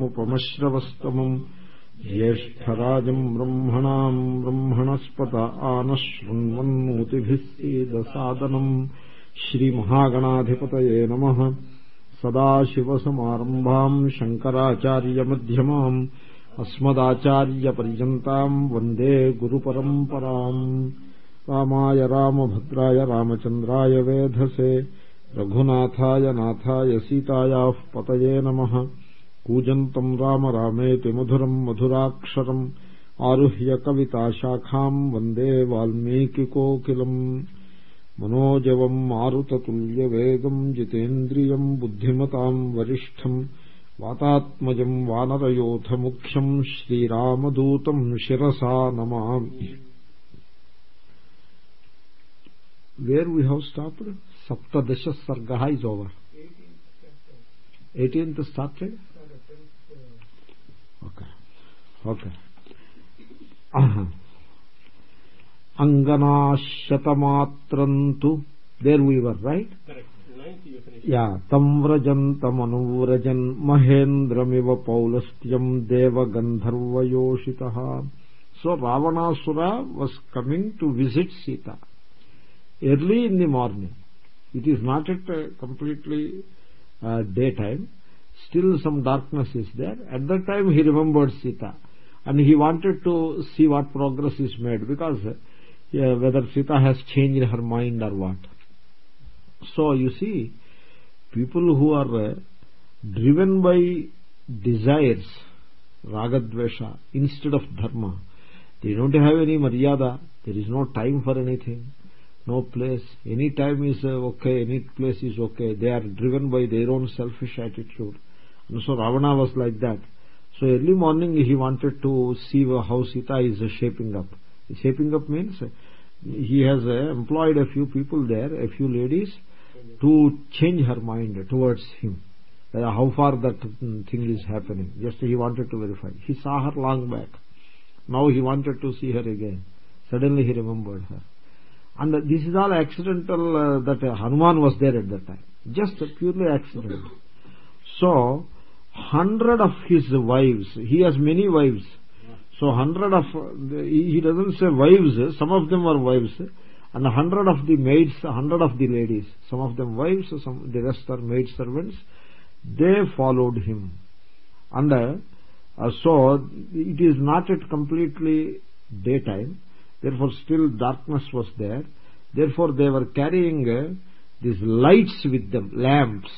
मुपमश्रवस्तमम् ज्येष्ठराजम् ब्रह्मणाम् ब्रह्मणस्पत आनशृण्वन्नोतिभिः सीदसादनम् श्रीमहागणाधिपतये नमः। सदाशिवसमारम्भाम् शङ्कराचार्यमध्यमाम् अस्मदाचार्यपर्यन्ताम् वन्दे गुरुपरम्पराम्। रामाय रामभद्राय रामचन्द्राय वेधसे। रघुनाथाय नाथाय सीतायाः पतये नमः कूजन्तम् राम रामेति मधुरम् मधुराक्षरम् आरुह्य कविताशाखाम् वंदे वाल्मीकिकोकिलम् मनोजवम् मारुततुल्यवेगम् जितेन्द्रियम् बुद्धिमताम् वरिष्ठम् वातात्मजम् वानरयोथमुख्यम् श्रीरामदूतम् शिरसा नमामि Where we have stopped? Saptadasha Sargaha is over. 18th started? Okay. Okay. Uh-huh. Anganashyatamatrantu. There we were, right? Correct. Ninth you finished. Yeah. Tam vrajantamanuvrajan mahendramiva paulastyam deva gandharvayoshitaha. So Ravanasura was coming to visit Sita early in the Still some darkness is there. At that time he remembered Sita and he wanted to see what progress is made because uh, whether Sita has changed her mind or what. So you see, people who are uh, driven by desires, ragadvesha, instead of dharma, they don't have any maryada, there is no time for anything, no place, any time is uh, okay, any place is okay, they are driven by their own selfish attitude. So Ravana was like that. So early morning he wanted to see how Sita is shaping up. Shaping up means he has uh, employed a few people there, a few ladies, to change her mind towards him. How far that thing is happening. Just he wanted to verify. He saw her long back. Now he wanted to see her again. Suddenly he remembered her. And this is all accidental uh, that Hanuman was there at that time. Just purely accidental. So, hundred of his wives, he has many wives. So hundred of, he doesn't say wives, some of them are wives, and a hundred of the maids, a hundred of the ladies, some of them wives, some the rest are maid servants, they followed him. And uh, so it is not at completely daytime, therefore still darkness was there. Therefore they were carrying uh, these lights with them, lamps.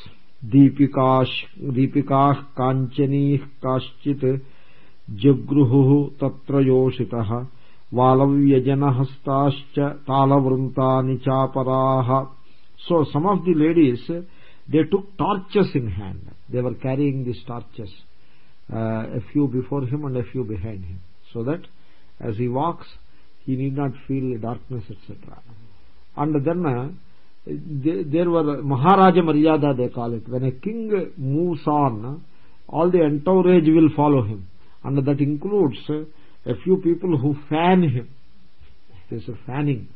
दीपिका कांचनी काचि जगृहु त्रोषि वालव्यजन हस्तावृंता Chapora. So some of the ladies they took torches in hand they were carrying this torches a few before him and a few behind him so that as he walks he need not feel darkness etcetera and then there were Maharaja Maryada they call it. When a king moves on, all the entourage will follow him. And that includes a few people who fan him. There's a fanning.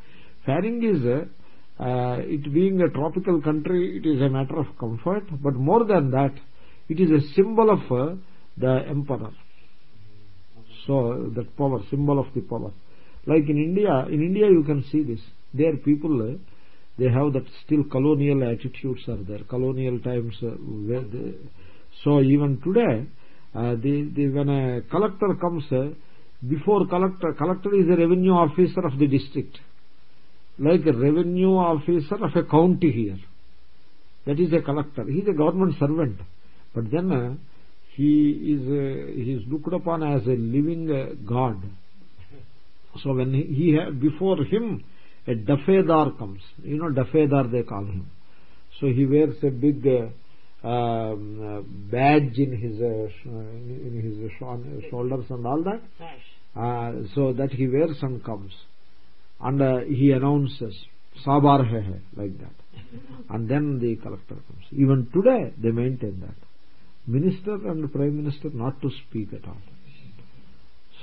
Fanning is, uh, it being a tropical country, it is a matter of comfort. But more than that, it is a symbol of uh, the emperor. So, that power, symbol of the power. Like in India, in India you can see this. There people, uh, they have that still colonial attitudes are there. Colonial times uh, they, so even today uh, the, the, when a collector comes uh, before collector collector is a revenue officer of the district. Like a revenue officer of a county here. That is a collector. He is a government servant. But then uh, he is uh, he is looked upon as a living uh, god. So when he, he before him a dafedar comes. You know dafedar they call him. So he wears a big uh, um, badge in his uh, in his sh shoulders and all that. Uh, so that he wears and comes. And uh, he announces sabar hai hai like that. And then the collector comes. Even today they maintain that. Minister and prime minister not to speak at all.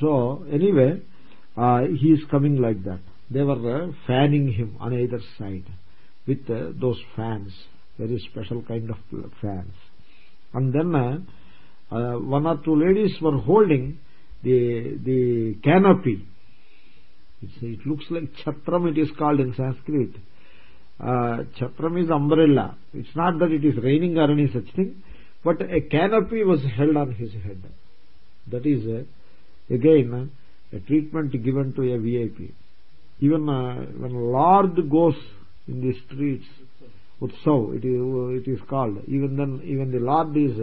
So anyway uh, he is coming like that they were uh, fanning him on either side with uh, those fans very special kind of fans. And then uh, one or two ladies were holding the the canopy. It's, it looks like chatram it is called in sanskrit. Uh, chatram is umbrella. It's not that it is raining or any such thing but a canopy was held on his head. That is uh, again uh, a treatment given to a vip even uh, when lord goes in the streets utsav it is, it is called. Even then even the lord is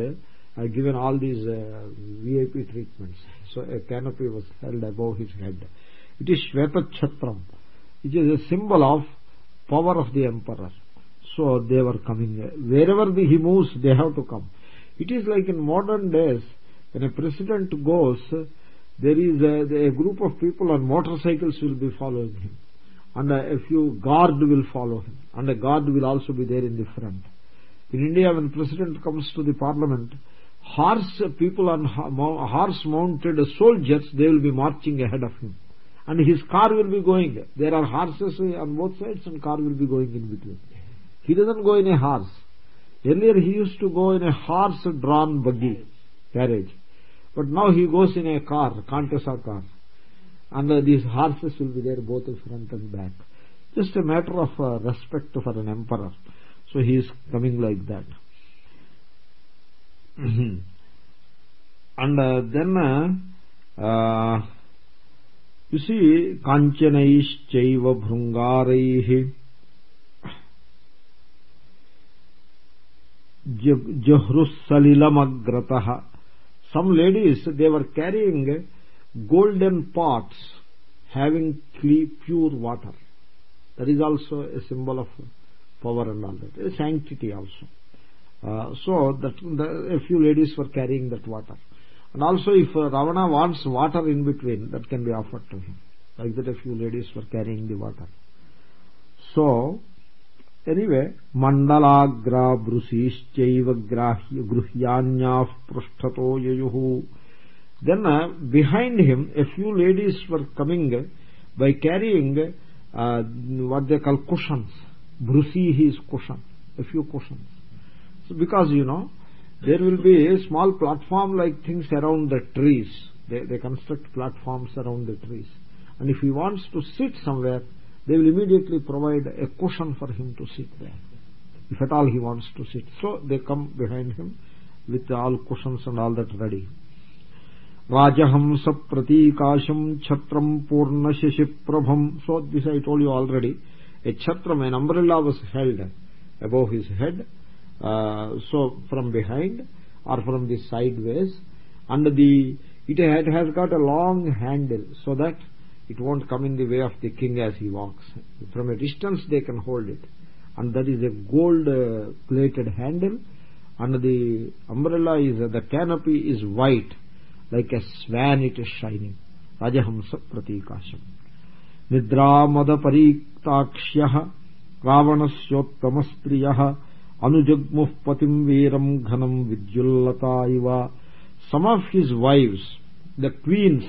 uh, given all these uh, vip treatments. So a canopy was held above his head. It is shveta chatram which is a symbol of power of the emperor. So they were coming wherever the, he moves they have to come. It is like in modern days when a president goes there is a, a group of people on motorcycles will be following him. And a, a few guard will follow him. And a guard will also be there in the front. In india when president comes to the parliament horse people on horse mounted soldiers they will be marching ahead of him. And his car will be going. There are horses on both sides and car will be going in between. He doesn't go in a horse. Earlier he used to go in a horse drawn buggy carriage but now he goes in a car contessa car and uh, these horses will be there both front and back just a matter of uh, respect for an emperor so he is coming like that mm-hmm. and uh, then uh, uh, you see kanchanaischaiva bhrungaraihi jahrusalilamagratah some ladies they were carrying golden pots having pure water. That is also a symbol of power and all that. A sanctity also. Uh, so that the, a few ladies were carrying that water. And also if ravana wants water in between that can be offered to him. Like that a few ladies were carrying the water. So anyway mandalagra brusischaiva grahya gruhyanyah prushthato yayuh then uh, behind him a few ladies were coming by carrying uh, what they call cushions brusi his cushion a few cushions so because you know there will be a small platform like things around the trees they, they construct platforms around the trees and if he wants to sit somewhere they will immediately provide a cushion for him to sit there. If at all he wants to sit. So they come behind him with all cushions and all that ready. Rajahams pratikasham chhatram purna shashiprabham so this i told you already. A chhatram an umbrella was held above his head uh, so from behind or from the sideways. And the it had, has got a long handle so that it won't come in the way of the king as he walks. From a distance they can hold it. And that is a gold uh, plated handle. And the umbrella is uh, the canopy is white like a swan it is shining. Rajahamsa pratikasham. Nidramada pariktakshyah ravanasyottamastriyah anujagmuh patim veeram ghanam vidyullata iva some of his wives the queens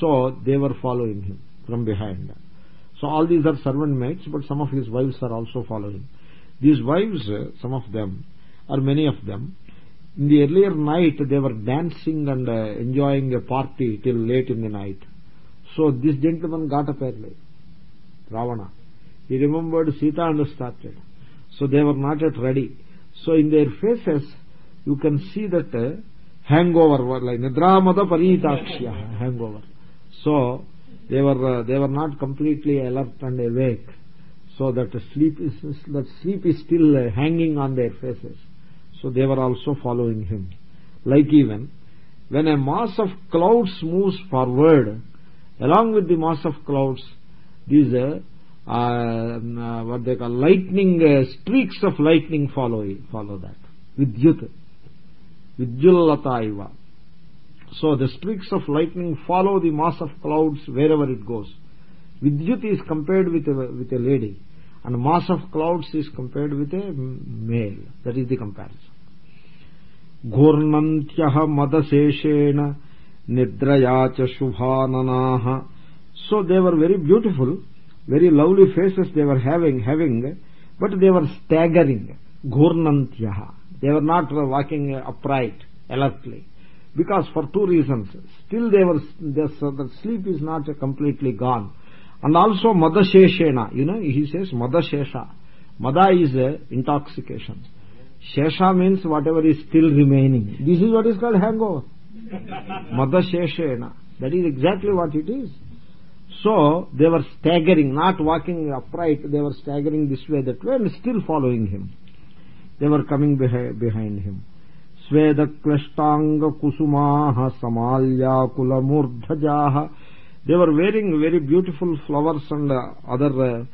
so they were following him from behind. So all these are servant maids but some of his wives are also following. These wives some of them or many of them in the earlier night they were dancing and uh, enjoying a party till late in the night. So this gentleman got up early ravana. He remembered sita and started so they were not yet ready. So in their faces you can see that uh, hangover like nidramada paritakshya hangover. So they were uh, they were not completely alert and awake. So that sleep is that sleep is still uh, hanging on their faces. So they were also following him. Like even when a mass of clouds moves forward along with the mass of clouds these uh, uh, what they call lightning streaks of lightning follow follow that vidyut vidyullata iva so the streaks of lightning follow the mass of clouds wherever it goes vidyut is compared with a, with a lady and mass of clouds is compared with a male that is the comparison घूर्णन्त्यः मदशेषेण निद्रया च शुभाननाः so they were very beautiful very lovely faces they were having having but they were staggering ghurnantyah they were not walking upright alertly because for two reasons. Still they were so the sleep is not completely gone. And also madasheshena you know he says madashesha mada is uh, intoxication. Shesha means whatever is still remaining. This is what is called hangover. Madasheshena that is exactly what it is. So they were staggering not walking upright they were staggering this way that way and still following him they were coming behind him. Svedaklashtanga-kusumaha samalyakula-murdhajaha they were wearing very beautiful flowers and uh, other uh,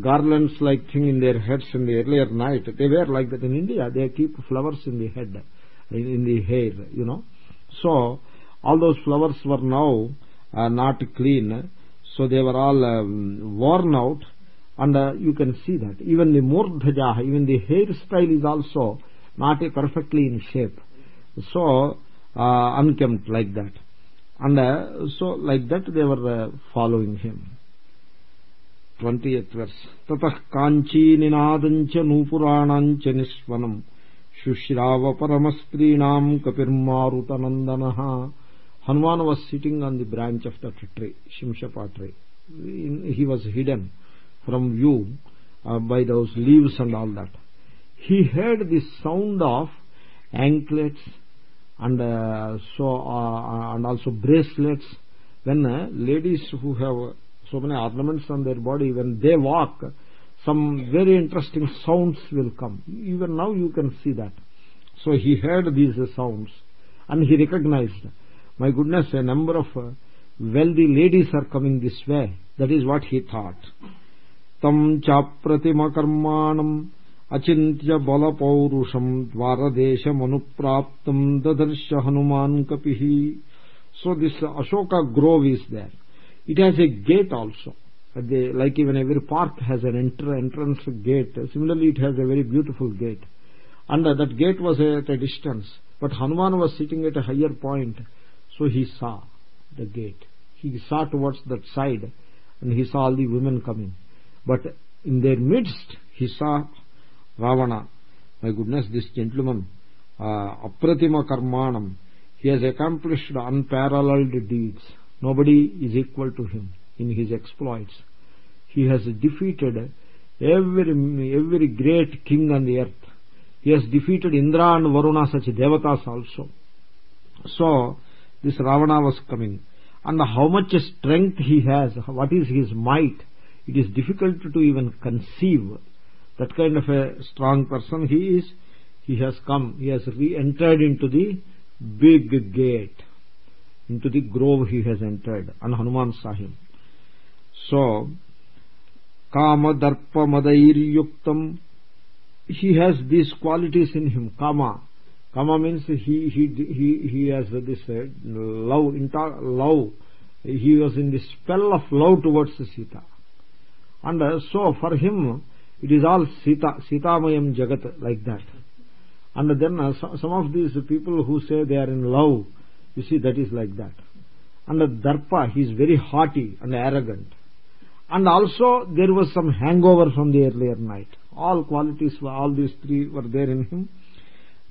garlands like thing in their heads in the earlier night. They were like that in india. They keep flowers in the head in the hair you know. So all those flowers were now uh, not clean. So they were all um, worn out and uh, you can see that. Even the murdhaja even the hairstyle is also not perfectly in shape. So uh, unkempt like that. And uh, so like that they were uh, following him. 20th verse. Tatah kanchi ninadancha nupuranancha nisvanam. Shushrava paramastrinam kapirmarutanandanaha. Hanuman was sitting on the branch of that tree shimshapa tree he was hidden from view uh, by those leaves and all that. He heard the sound of anklets and uh, so uh, and also bracelets. When uh, ladies who have so many ornaments on their body when they walk some very interesting sounds will come. Even now you can see that. So he heard these sounds and he recognized my goodness a number of uh, wealthy ladies are coming this way. That is what he thought तम् चाप्रतिमकर्माणम् अचिन्त्य बलपौरुषम् द्वारदेशमनुप्राप्तम् ददर्श Hanuman कपिः so this ashoka grove is there it has a gate also the, like even every park has an enter, entrance gate similarly it has a very beautiful gate and that gate was at a distance but hanuman was sitting at a higher point so he saw the gate he saw towards that side and he saw all the women coming but in their midst he saw Ravana. My goodness, this gentleman, uh, apratima karmanam, he has accomplished unparalleled deeds. Nobody is equal to him in his exploits. He has defeated every, every great king on the earth. He has defeated Indra and Varuna, such devatas also. So, this Ravana was coming. And how much strength he has, what is his might, it is difficult to even conceive that kind of a strong person he is. He has come he has re-entered into the big gate into the grove he has entered and hanuman saw him so kama darpa madair he has these qualities in him kama. Kama means he he he he has this uh, love love. He was in the spell of love towards sita and uh, so for him it is all sita sitamayam jagat like that. And then uh, some of these people who say they are in love you see that is like that. And darpa he is very haughty and arrogant. And also there was some hangover from the earlier night. All qualities all these three were there in him.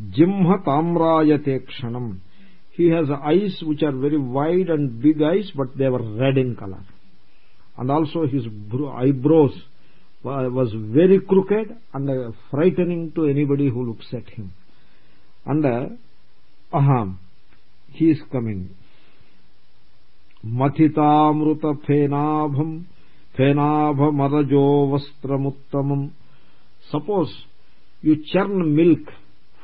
Jimha tamrayate kshanam. He has eyes which are very wide and big eyes but they were red in color and also his eyebrows was very crooked and frightening to anybody who looks at him. And uh, aham he is coming. Mathitamruta phenabham phenabhamarajo vastramuttamam suppose you churn milk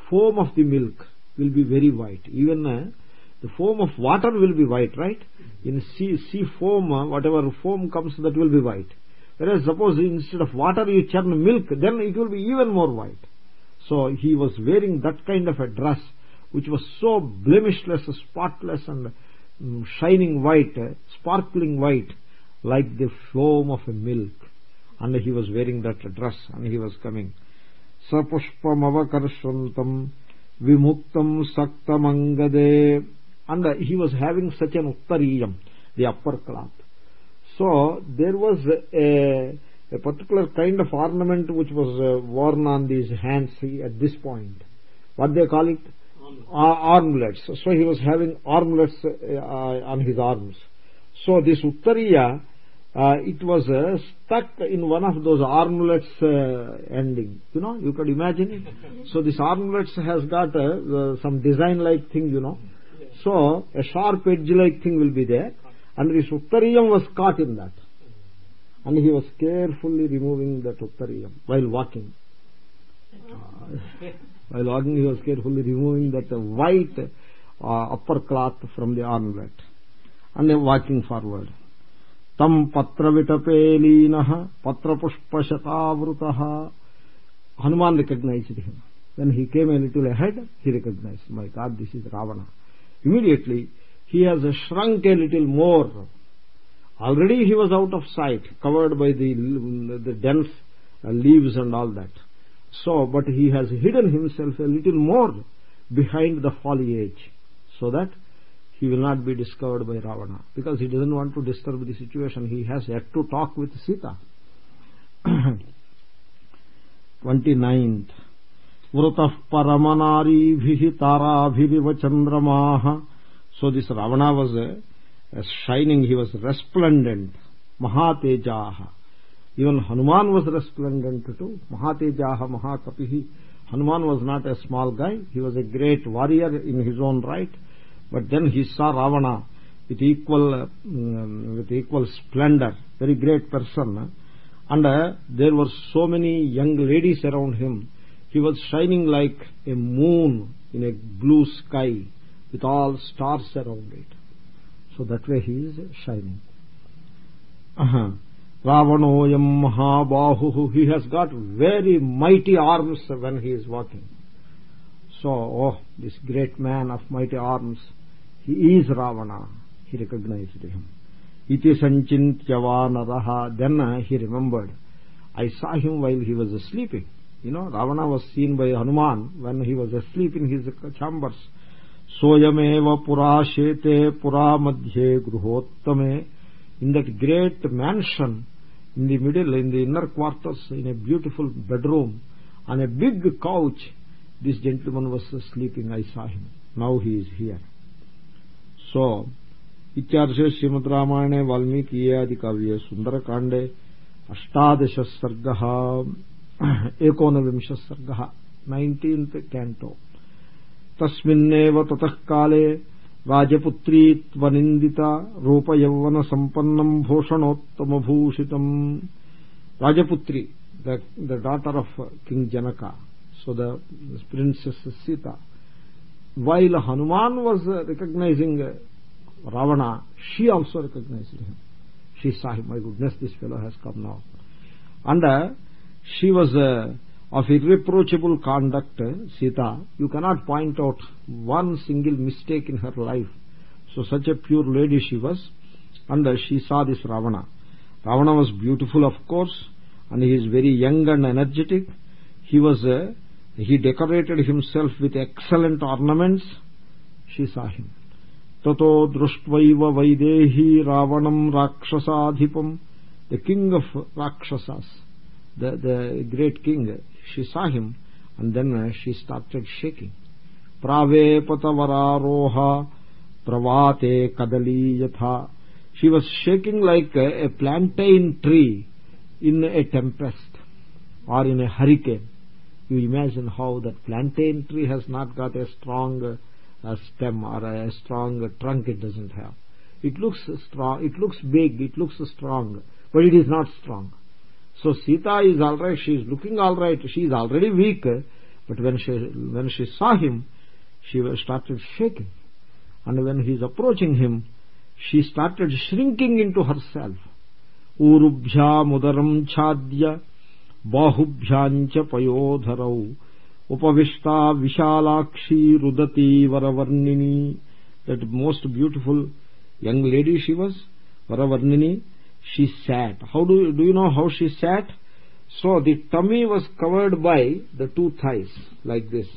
foam of the milk will be very white. Even uh, the foam of water will be white right? In sea sea foam uh, whatever foam comes that will be white. Whereas suppose instead of water you churn milk then it will be even more white. So he was wearing that kind of a dress which was so blemishless spotless and um, shining white sparkling white like the foam of a milk. And he was wearing that dress and he was coming. Sapushpamavakarshantam vimuktam saktamangade and he was having such an uttariyam the upper cloth. So there was a, a particular kind of ornament which was uh, worn on these hands at this point. What they call it? Armlets. So he was having armlets uh, on his arms. So this uttariya uh, it was uh, stuck in one of those armlets uh, ending. You know you could imagine it. So this armlets has got uh, some design like thing you know so a sharp edge like thing will be there. And this uttariyam was caught in that. And he was carefully removing that uttariyam while walking. Uh, while walking he was carefully removing that white uh, upper cloth from the armlet. And then walking forward. Vitapelinah patra pushpashatavruta hanuman recognized him. When he came a little ahead he recognized my god this is ravana immediately he has shrunk a little more. Already he was out of sight covered by the the dense leaves and all that. So but he has hidden himself a little more behind the foliage so that he will not be discovered by ravana. Because he doesn't want to disturb the situation he has yet to talk with sita. 29th स्मृत परमनारी ताराभिव चंद्रमा so this Ravana was shining he was resplendent महातेजा even Hanuman was resplendent too महातेजा महाकपि Hanuman was not a small guy he was a great warrior in his own right but then he saw Ravana with equal um, with equal splendor very great person. And uh, there were so many young ladies he was shining like a moon in a blue sky with all stars around it so that way he is shining uh -huh. Ravanoyam Mahabahu. He has got very mighty arms when he is walking. So, oh, this great man of mighty arms, he is Ravana. He recognized him. Iti sanchintyavanaraha. Then he remembered. I saw him while he was sleeping. You know, Ravana was seen by Hanuman when he was asleep in his chambers. Soyameva pura shete pura madhye gruhottame. In that great mansion, in the middle in the inner quarters in a beautiful bedroom on a big couch this gentleman was sleeping i saw him now he is here so इत्यार्षे श्रीमद रामायणे वाल्मीकि आदि काव्ये सुंदरकांडे अष्टादश सर्ग एकोनविंश सर्ग। नईन्टीन canto तस्व तत काले राजपुत्रीवनिंदतायौवन संपन्नम भूषणोत्तम भूषित राजपुत्री the daughter of king Janak so the princess Sita while Hanuman was recognizing Ravana she also recognize she saw him my goodness this fellow has come now and she was uh, of irreproachable conduct sita. You cannot point out one single mistake in her life. So such a pure lady she was. And she saw this ravana. Ravana was beautiful of course and he is very young and energetic. He was uh, he decorated himself with excellent ornaments. She saw him. Tato drustvaiva vaidehi ravanam rakshasadhipam the king of rakshasas the the great king she saw him and then uh, she started shaking. Pravepatavararoha pravate kadali yatha. She was shaking like a, a plantain tree in a tempest or in a hurricane. You imagine how that plantain tree has not got a strong uh, stem or a strong trunk it doesn't have. It looks strong it looks big it looks strong but it is not strong so Sita is all right. She is looking all right. She is already weak. But when she when she saw him, she started shaking. And when he is approaching him, she started shrinking into herself. Urubhyamudaram chadya bahubhyancha payodharau upavishta vishalakshi rudati varavarnini. That most beautiful young lady she was, Varavarnini she sat. How do you, do you know how she sat? So the tummy was covered by the two thighs like this.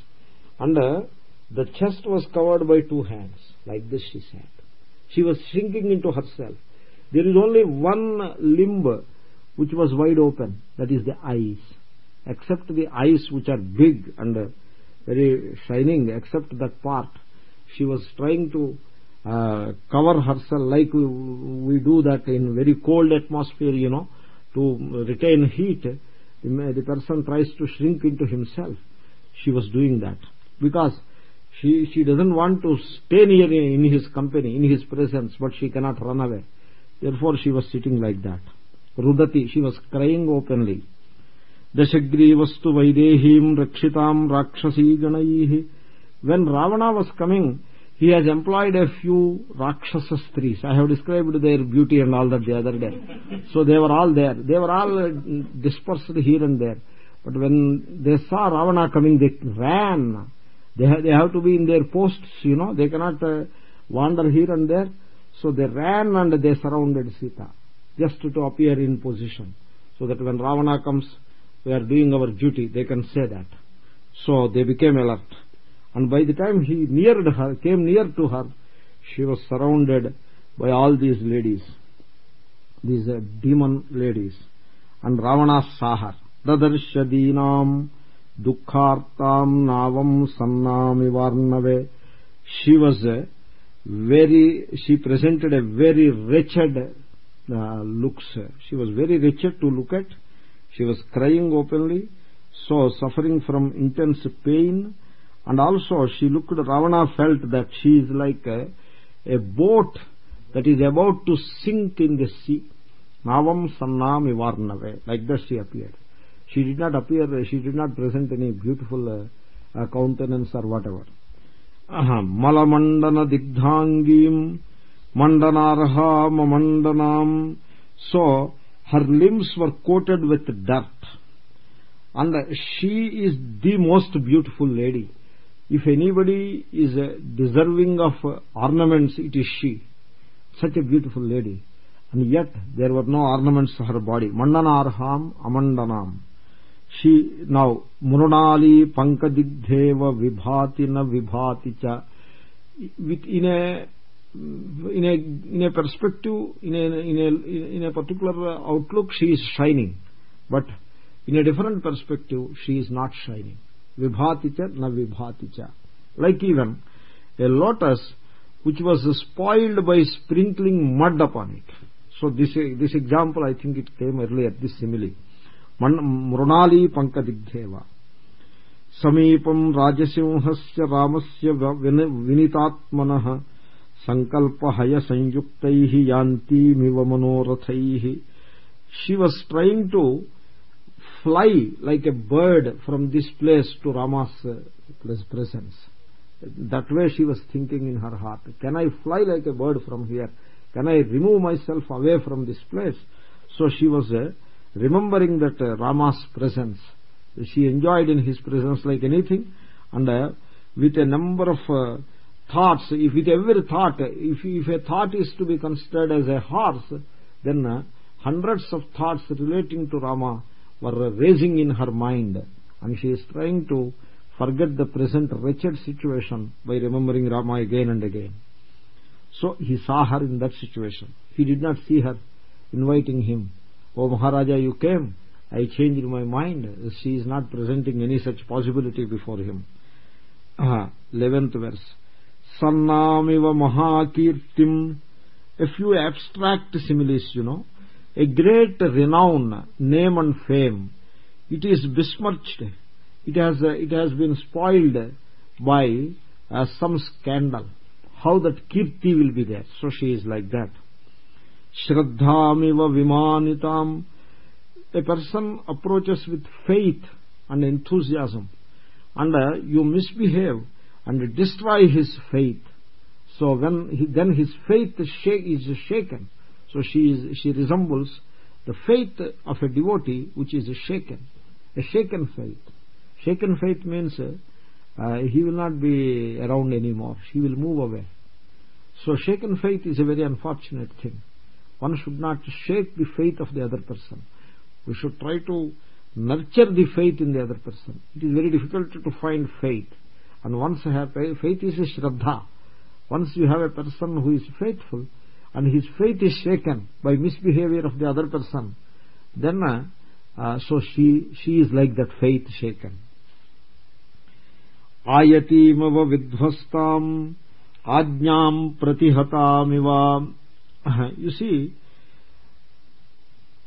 And the chest was covered by two hands like this she sat. She was shrinking into herself. There is only one limb which was wide open that is the eyes. Except the eyes which are big and very shining except that part she was trying to uh, cover herself like we, do that in very cold atmosphere you know to retain heat the, person tries to shrink into himself. She was doing that. Because she she doesn't want to stay near in his company in his presence but she cannot run away. Therefore she was sitting like that. Rudati she was crying openly. Dashagrivastu vaidehim rakshitam rakshasi ganaihi. When ravana was coming he has employed a few rakshasa strees i have described their beauty and all that the other day. So they were all there. They were all dispersed here and there. But when they saw ravana coming they ran. They have, they have to be in their posts you know. They cannot uh, wander here and there. So they ran and they surrounded sita just to appear in position. So that when ravana comes we are doing our duty. They can say that. So they became alert and by the time he neared her came near to her she was surrounded by all these ladies. These demon ladies. And ravana saw her. Dadarshadinam dukhartam navam sannamivarnave she was very she presented a very wretched uh, looks. She was very wretched to look at. She was crying openly so suffering from intense pain and also she looked ravana felt that she is like a, a boat that is about to sink in the sea. Navam sannam ivarnave. Like that she appeared. She did not appear she did not present any beautiful uh, uh, countenance or whatever. Aha malamandana digdhangim mandanarha mamandanam so her limbs were coated with dirt. And she is the most beautiful lady if anybody is uh, deserving of uh, ornaments it is she. Such a beautiful lady. And yet there were no ornaments to her body. Mandanarham amandanam. She now murnali pankadigdheva vibhati na vibhati cha in a in a in a perspective in a in a in a particular outlook she is shining. But in a different perspective she is not shining vibhati cha na vibhati cha like even a lotus which was spoiled by sprinkling mud upon it so this this example i think it came earlier this simile mrunali pankadigdheva समीपम् राजसिंहस्य रामस्य विनितात्मनः सङ्कल्पहयसंयुक्तैः यान्तीमिव मनोरथैः she was trying to fly like a bird from this place to Rama's uh, presence. That way she was thinking in her heart. Can I fly like a bird from here? Can I remove myself away from this place? So she was uh, remembering that uh, Rama's presence. She enjoyed in his presence like anything and with a number of thoughts, if with every thought, if, if a thought is to be considered as a horse, then hundreds of thoughts relating to Rama were raising in her mind and she is trying to forget the present wretched situation by remembering Rama again and again. So he saw her in that situation. He did not see her inviting him. Oh Maharaja, you came. I changed my mind. She is not presenting any such possibility before him. Ah, 11th verse. Sannamiva Mahakirtim. A few abstract similes, you know a great renown name and fame. It is besmirched. It has uh, it has been spoiled by uh, some scandal. How that kirti will be there? So she is like that. Shraddhamiva vimanitam. A person approaches with faith and enthusiasm. And uh, you misbehave and destroy his faith. So when he, then his faith is shaken so she is she resembles the faith of a devotee which is shaken a shaken faith. Shaken faith means uh, he will not be around anymore. He will move away. So shaken faith is a very unfortunate thing. One should not shake the faith of the other person. We should try to nurture the faith in the other person. It is very difficult to find faith. And once you have faith is a shraddha. Once you have a person who is faithful and his faith is shaken by misbehavior of the other person then uh, so she she is like that faith shaken. Ayatimav vidhvastam ajñam pratihataamiva you see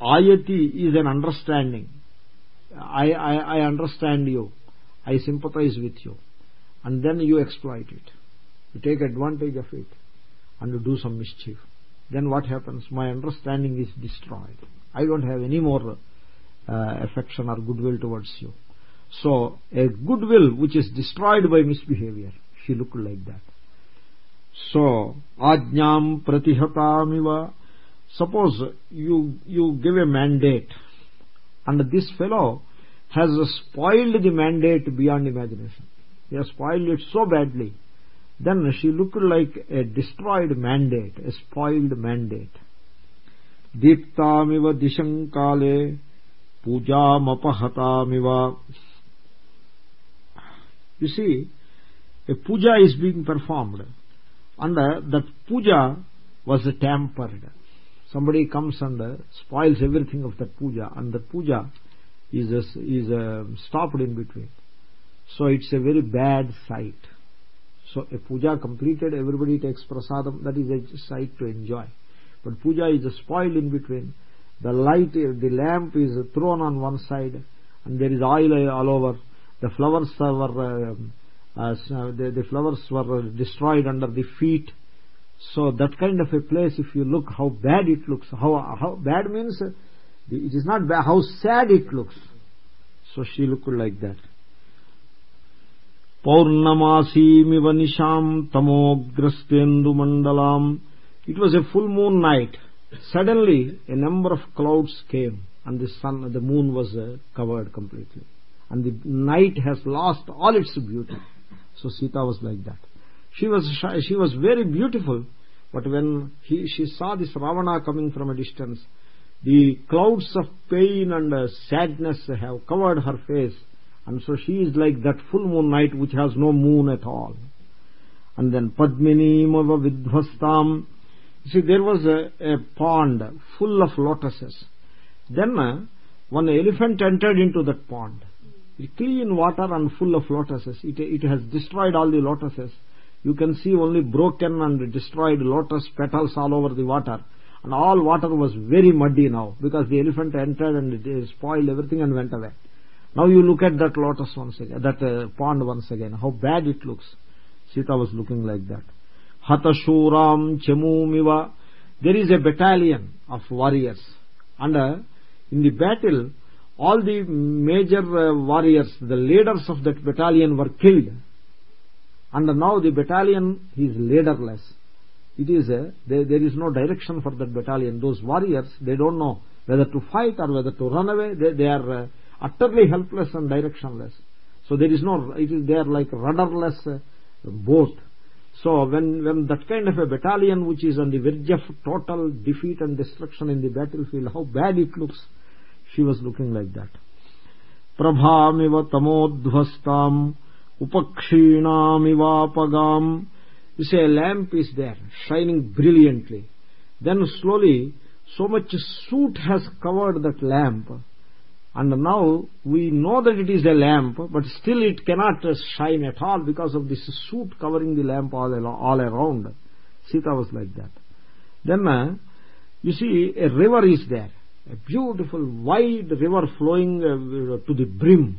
ayati is an understanding. I, I, I understand you. I sympathize with you. And then you exploit it. You take advantage of it and you do some mischief then what happens? My understanding is destroyed. I don't have any more uh, affection or goodwill towards you. So a goodwill which is destroyed by misbehavior she looked like that. So ajñam pratihatamiva suppose you you give a mandate and this fellow has spoiled the mandate beyond imagination. He has spoiled it so badly then she looked like a destroyed mandate a spoiled mandate. దీప్తామివ దిశం కాలే You see, a puja is being performed. And uh, that puja was tampered. Somebody comes and uh, spoils everything of that puja and the puja is a, is a um, stopped in between. So it's a very bad sight so a puja completed everybody takes prasadam that is a sight to enjoy. But puja is a spoiled in between. The light the lamp is thrown on one side and there is oil all over. The flowers were uh, uh, the, the flowers were destroyed under the feet. So that kind of a place if you look how bad it looks. How how bad means it is not bad how sad it looks. So she looked like that Pournamasi mivani sham tamograsthendu mandalam. It was a full moon night. Suddenly a number of clouds came and the sun the moon was uh, covered completely. And the night has lost all its beauty. So sita was like that. She was she was very beautiful. But when he, she saw this ravana coming from a distance the clouds of pain and uh, sadness have covered her face and so she is like that full moon night which has no moon at all. And then padmini mava vidhvastam see there was a, a pond full of lotuses. Then uh, one elephant entered into that pond. Clean water and full of lotuses. It, it has destroyed all the lotuses. You can see only broken and destroyed lotus petals all over the water. And all water was very muddy now because the elephant entered and it spoiled everything and went away now you look at that lotus once again that uh, pond once again how bad it looks. Sita was looking like that. Hatashuram chemumiva there is a battalion of warriors. And uh, in the battle all the major uh, warriors the leaders of that battalion were killed. And now the battalion is leaderless. It is a, uh, there, there is no direction for that battalion. Those warriors they don't know whether to fight or whether to run away. They, they are uh, utterly helpless and directionless so there is no it is they are like rudderless uh, boat so when, when that kind of a battalion which is on the verge of total defeat and destruction in the battlefield, how bad it looks, she was looking like that. Prabhamiva tamodhvastam upakshinamivapagam. You say a lamp is there, shining brilliantly. Then slowly, so much soot has covered that lamp and now we know that it is a lamp but still it cannot shine at all because of this soot covering the lamp all, all around. Sita was like that. Then uh, you see a river is there. A beautiful wide river flowing uh, to the brim.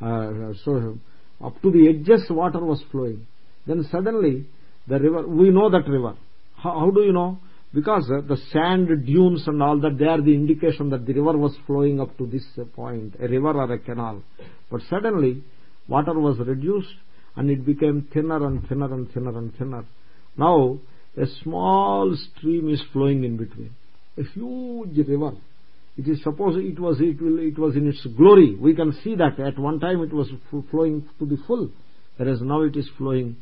Uh, so up to the edges water was flowing. Then suddenly the river we know that river. How, how do you know because the sand dunes and all that they are the indication that the river was flowing up to this point a river or a canal. But suddenly water was reduced and it became thinner and thinner and thinner and thinner. Now a small stream is flowing in between. A huge river. It is suppose it was it will it was in its glory. We can see that. At one time it was flowing to the full. Whereas now it is flowing.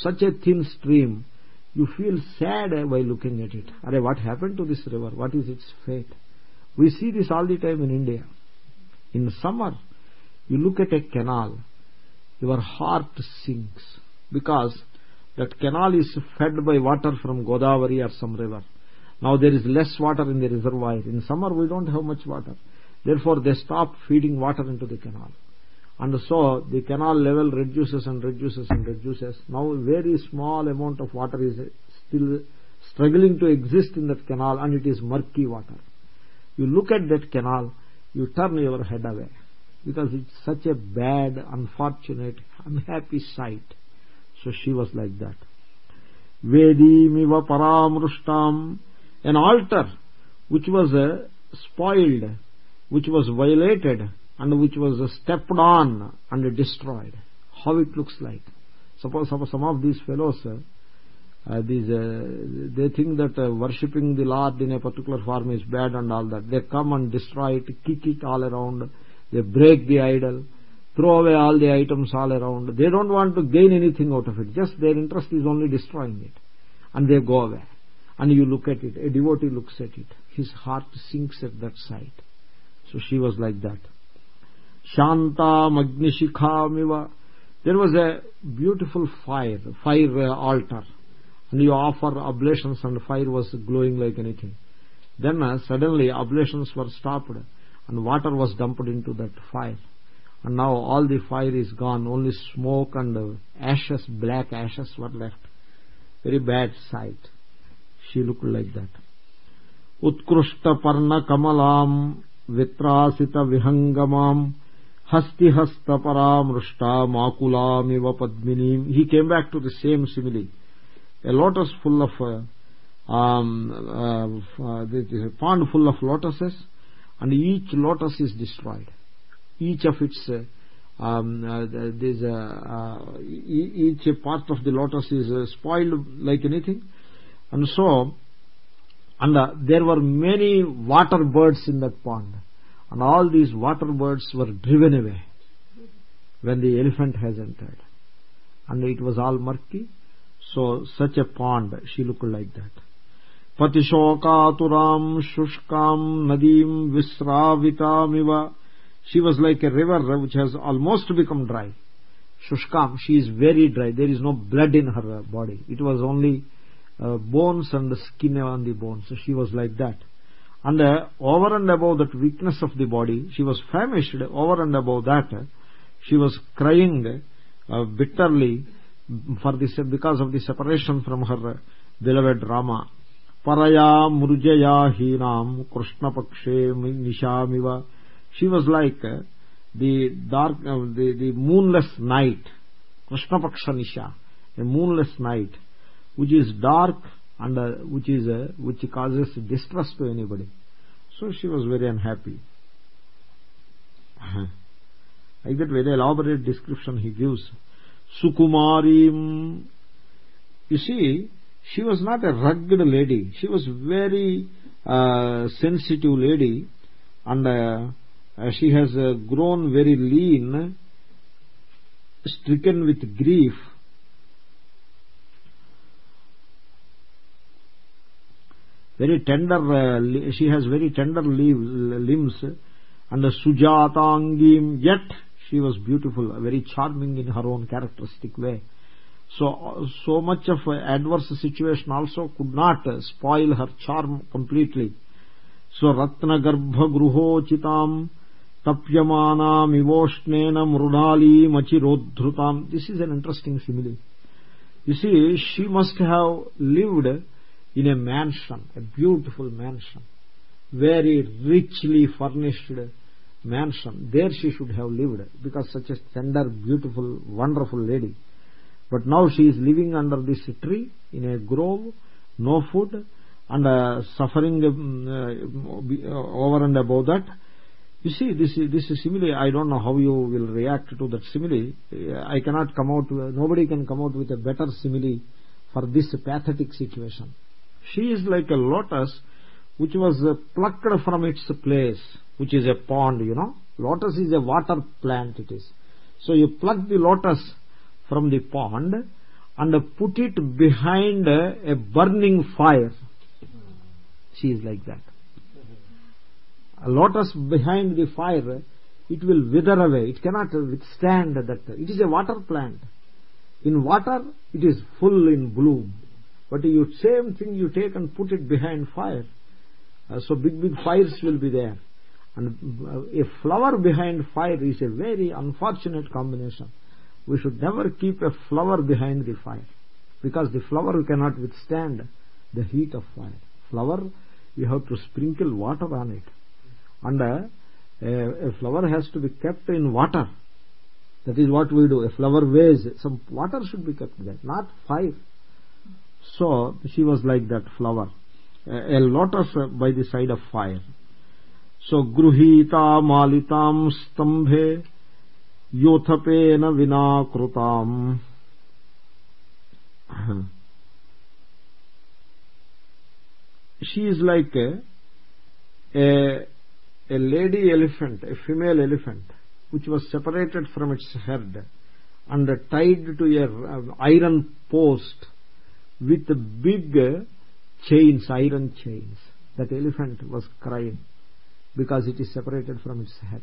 Such a thin stream you feel sad by looking at it. Are what happened to this river? What is its fate? We see this all the time in india. In summer you look at a canal your heart sinks because that canal is fed by water from godavari or some river. Now there is less water in the reservoir. In summer we don't have much water. Therefore they stop feeding water into the canal and so the canal level reduces and reduces and reduces. Now a very small amount of water is still struggling to exist in that canal and it is murky water. You look at that canal you turn your head away because it's such a bad unfortunate unhappy sight. So she was like that. Vedimiva paramrushtam an altar which was uh, spoiled which was violated and which was stepped on and destroyed. How it looks like. Suppose some of these fellows uh, these uh, they think that uh, worshipping the lord in a particular form is bad and all that. They come and destroy it kick it all around. They break the idol throw away all the items all around. They don't want to gain anything out of it. Just their interest is only destroying it. And they go away. And you look at it. A devotee looks at it. His heart sinks at that sight. So she was like that shanta magnishikamiva there was a beautiful fire fire altar. And you offer oblations and fire was glowing like anything. Then uh, suddenly oblations were stopped and water was dumped into that fire. And now all the fire is gone. Only smoke and uh, ashes black ashes were left. Very bad sight. She looked like that. Utkrishta parna kamalam vitrasita vihangamam hasti hasta paramrushta makulamiva padminim he came back to the same simile. A lotus full of uh, um, uh, a pond full of lotuses and each lotus is destroyed. Each of its uh, um, uh, uh, uh, each part of the lotus is uh, spoiled like anything. And so and uh, there were many water birds in that pond and all these water birds were driven away when the elephant has entered. And it was all murky. So such a pond she looked like that. Patishokaturam shushkam nadim visravitamiva. She was like a river which has almost become dry. Shushkam she is very dry. There is no blood in her body. It was only uh, bones and the skin on the bones. So she was like that and uh, over and above that weakness of the body she was famished over and above that she was crying uh, bitterly for this because of the separation from her beloved Rama. Paraya murjaya hinam krishna pakshe nishamiva. She was like uh, the dark, the, the moonless night, krishna paksha nisha, a moonless night, which is dark and uh, which is uh, which causes distress to anybody. So she was very unhappy. like that very elaborate description he gives Sukumarim. You see, she was not a rugged lady. She was very uh, sensitive lady and uh, uh, she has uh, grown very lean, stricken with grief. Very tender, uh, she has very tender limbs and sujatangim, yet she was beautiful very charming in her own characteristic way. So so much of adverse situation also could not spoil her charm completely. So ratna garbha gruhochitam tapyamanamivoshnena mrunali machirodhrutam. This is an interesting simile. You see she must have lived in a mansion a beautiful mansion very richly furnished mansion. There she should have lived because such a tender beautiful wonderful lady. But now she is living under this tree in a grove no food and uh, suffering uh, over and above that. You see this this is simile. I don't know how you will react to that simile. I cannot come out nobody can come out with a better simile for this pathetic situation she is like a lotus which was uh, plucked from its place which is a pond you know. Lotus is a water plant it is. So you pluck the lotus from the pond and put it behind a burning fire. She is like that. A lotus behind the fire it will wither away. It cannot withstand that. It is a water plant. In water it is full in bloom but you same thing you take and put it behind fire uh, so big big fires will be there. And a flower behind fire is a very unfortunate combination. We should never keep a flower behind the fire because the flower cannot withstand the heat of fire. Flower you have to sprinkle water on it. And uh, a, a flower has to be kept in water. That is what we do. A flower vase some water should be kept there not fire so she was like that flower. A lotus uh, by the side of fire. So gruhita malitam stambhe yothapena vinakrutam. She is like a, a, a lady elephant a female elephant which was separated from its head and tied to a uh, iron post with big chains iron chains that elephant was crying because it is separated from its head.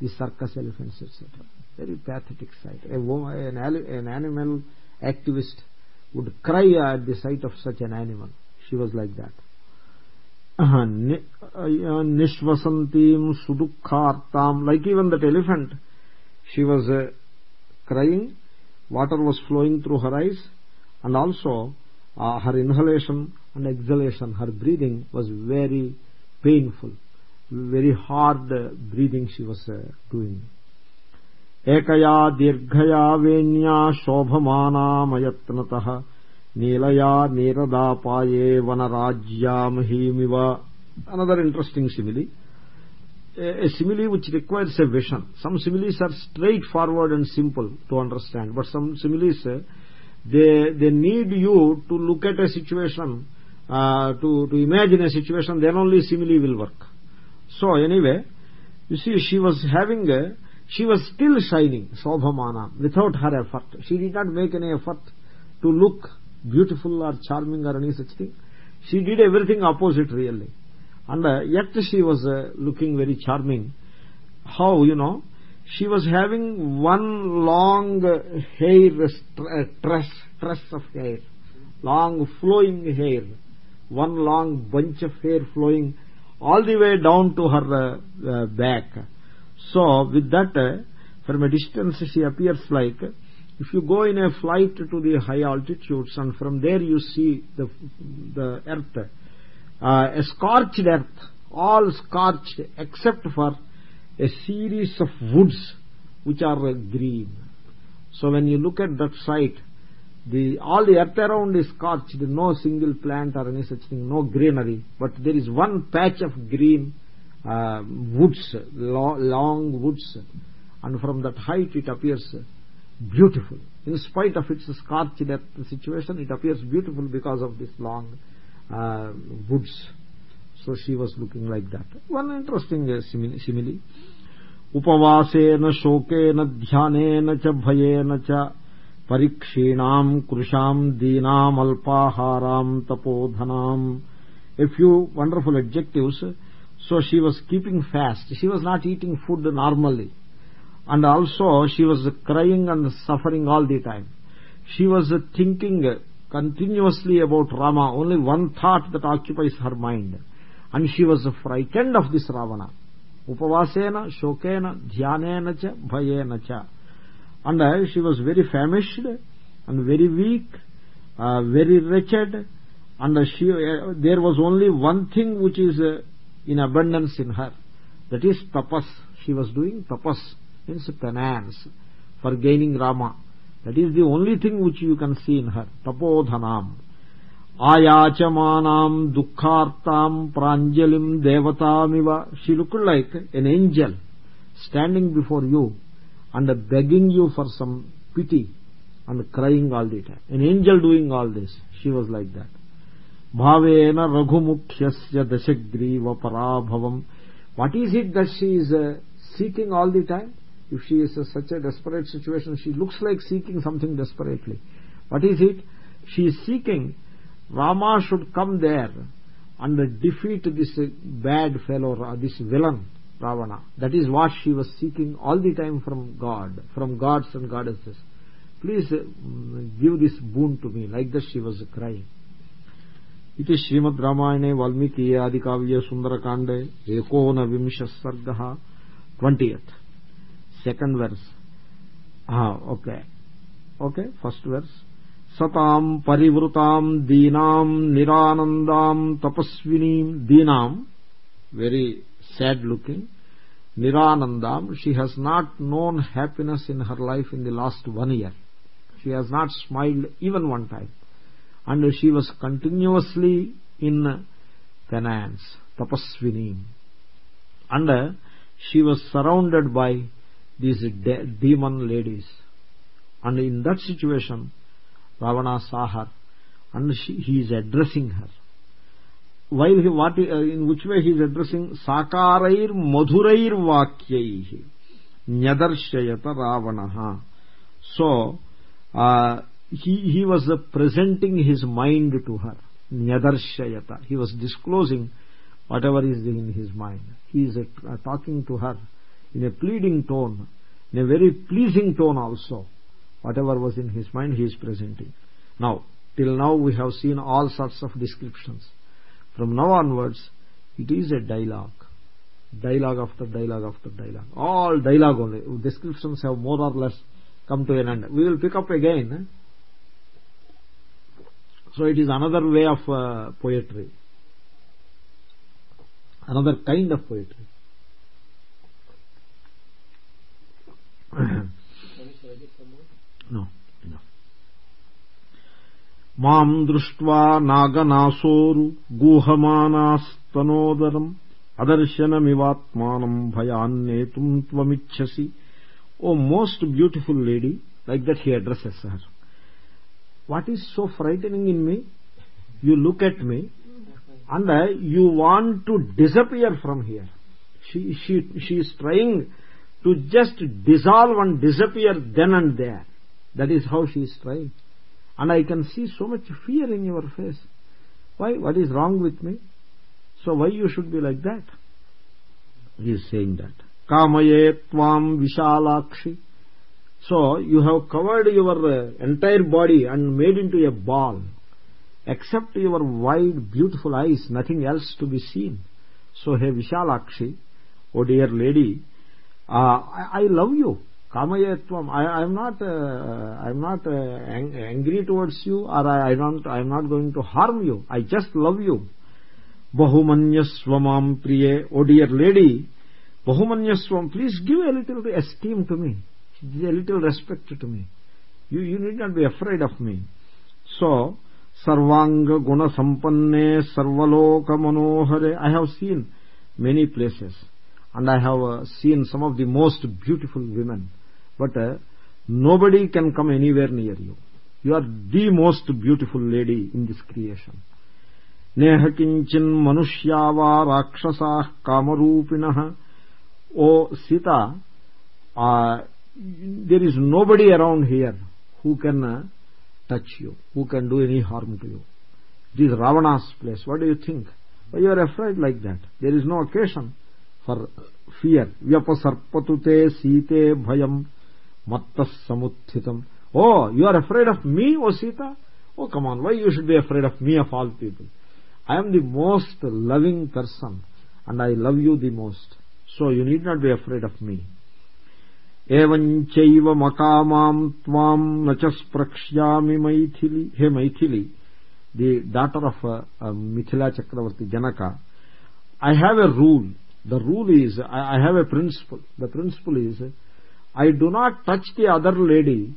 The circus elephants etc very pathetic sight. A woman, an, an animal activist would cry at the sight of such an animal. She was like that. Nishvasantim sudukhartam. Like even that elephant she was uh, crying. Water was flowing through her eyes and also uh, her inhalation and exhalation her breathing was very painful very hard breathing she was uh, doing. Ekaya dirghaya venya shobhamana mayatnatah నీలయా నీరదాపాయే వనరాజ్యామహీమివ Another interesting simile. a simile which requires a vision. Some similes are straightforward and simple to understand but some similes uh, they they need you to look at a situation uh, to to imagine a situation then only simile will work. So anyway you see she was having a she was still shining shobhamana without her effort. She did not make any effort to look beautiful or charming or any such thing. She did everything opposite really. And uh, yet she was uh, looking very charming. How you know she was having one long hair uh, tress tress of hair. Long flowing hair. One long bunch of hair flowing all the way down to her uh, uh, back. So with that uh, from a distance she appears like if you go in a flight to the high altitudes and from there you see the the earth uh, a scorched earth all scorched except for a series of woods which are green. So when you look at that site the all the earth around is scorched. No single plant or any such thing no greenery. But there is one patch of green uh, woods long woods. And from that height it appears beautiful. In spite of its scorched earth situation it appears beautiful because of this long uh, woods so she was looking like that. One interesting uh, simile upavasena shokena dhyanena cha bhayena cha parikshinam, krusham deenam alpaharam tapodhanam. A few wonderful adjectives. So she was keeping fast. She was not eating food normally. And also she was crying and suffering all the time. She was uh, thinking continuously about rama. Only one thought that occupies her mind and she was frightened of this ravana. Upavasena shokena dhyanena cha bhayena cha. And uh, she was very famished and very weak uh, very wretched. And uh, she there was only one thing which is in abundance in her. That is tapas. She was doing tapas means penance for gaining rama. That is the only thing which you can see in her. Tapodhanam ayachamanam dukkhartam pranjalim devatamiva she looked like an angel standing before you and begging you for some pity and crying all the time. An angel doing all this. She was like that. Bhavena raghumukhyasya dashagriva parabhavam. What is it that she is uh, seeking all the time? If she is a, such a desperate situation she looks like seeking something desperately. What is it? She is seeking rama should come there and defeat this bad fellow this villain ravana that is what she was seeking all the time from god from gods and goddesses please uh, give this boon to me like that she was crying इति श्रीमद् रामायणे वाल्मीकीये आदिकाव्ये सुन्दरकाण्डे एकोनविंशः सर्गः twenty second verse okay okay first verse సతాం పరివృతాం దీనాం నిరానందాం తపస్వినీం దీనాం very sad looking niranandam she has not known happiness in her life in the last one year. She has not smiled even one time. And she was continuously in penance tapaswini and she was surrounded by these de demon ladies. And in that situation ravana saw her and she, he is addressing her. While he what uh, in which way he is addressing? Sakarair madhurair vakyaihi nyadarshayata ravanaha. So uh, he, he was presenting his mind to her nyadarshayata. He was disclosing whatever is in his mind. He is uh, talking to her in a pleading tone in a very pleasing tone also whatever was in his mind he is presenting. Now till now we have seen all sorts of descriptions. From now onwards it is a dialogue. Dialogue after dialogue after dialogue. All dialogue only. Descriptions have more or less come to an end. We will pick up again eh? so it is another way of uh, poetry. Another kind of poetry माम् दृष्ट्वा नागनासोरु गूहमानास्तनोदरम् अदर्शनमिवात्मानम् भयान्नेतुम् त्वमिच्छसि। O most beautiful lady like that he addresses her what is so frightening in me you look at me and you want to disappear from here she is trying to just dissolve and disappear then and there that is how she is trying and i can see so much fear in your face. Why? What is wrong with me? So why you should be like that? He is saying that. Kamaye tvam vishalakshi. So you have covered your uh, entire body and made into a ball. Except your wide beautiful eyes nothing else to be seen. So hey vishalakshi oh dear lady uh, I, I love you i am not uh, uh, ang angry towards you or i am not going to harm you. I just love you. Bahumanyasvamam oh dear lady. Bahumanyasvam please give a little esteem to me. A little respect to me. You need not be afraid of me. So sarvanga guna sampanne sarvaloka manohare i have seen many places. And i have uh, seen some of the most beautiful women but uh, nobody can come anywhere near you you are the most beautiful lady in this creation नेह किञ्चिन् मनुष्या वा राक्षसाः कामरूपिणः ओ Sita there is nobody around here who can uh, touch you who can do any harm to you it is ravana's place what do you think why you are afraid like that there is no occasion for fear vyapasarpatute site bhayam mattas samuthitam oh you are afraid of me o sita oh come on why you should be afraid of me of all people i am the most loving person and i love you the most so you need not be afraid of me एवञ्चैव मकामाम् त्वाम् न च स्प्रक्ष्यामि मैथिली हे Maithili the daughter of uh, uh, Mithila Chakravarti Janaka, I have a rule. The rule is, I, I have a principle. The principle is, I do not touch the other lady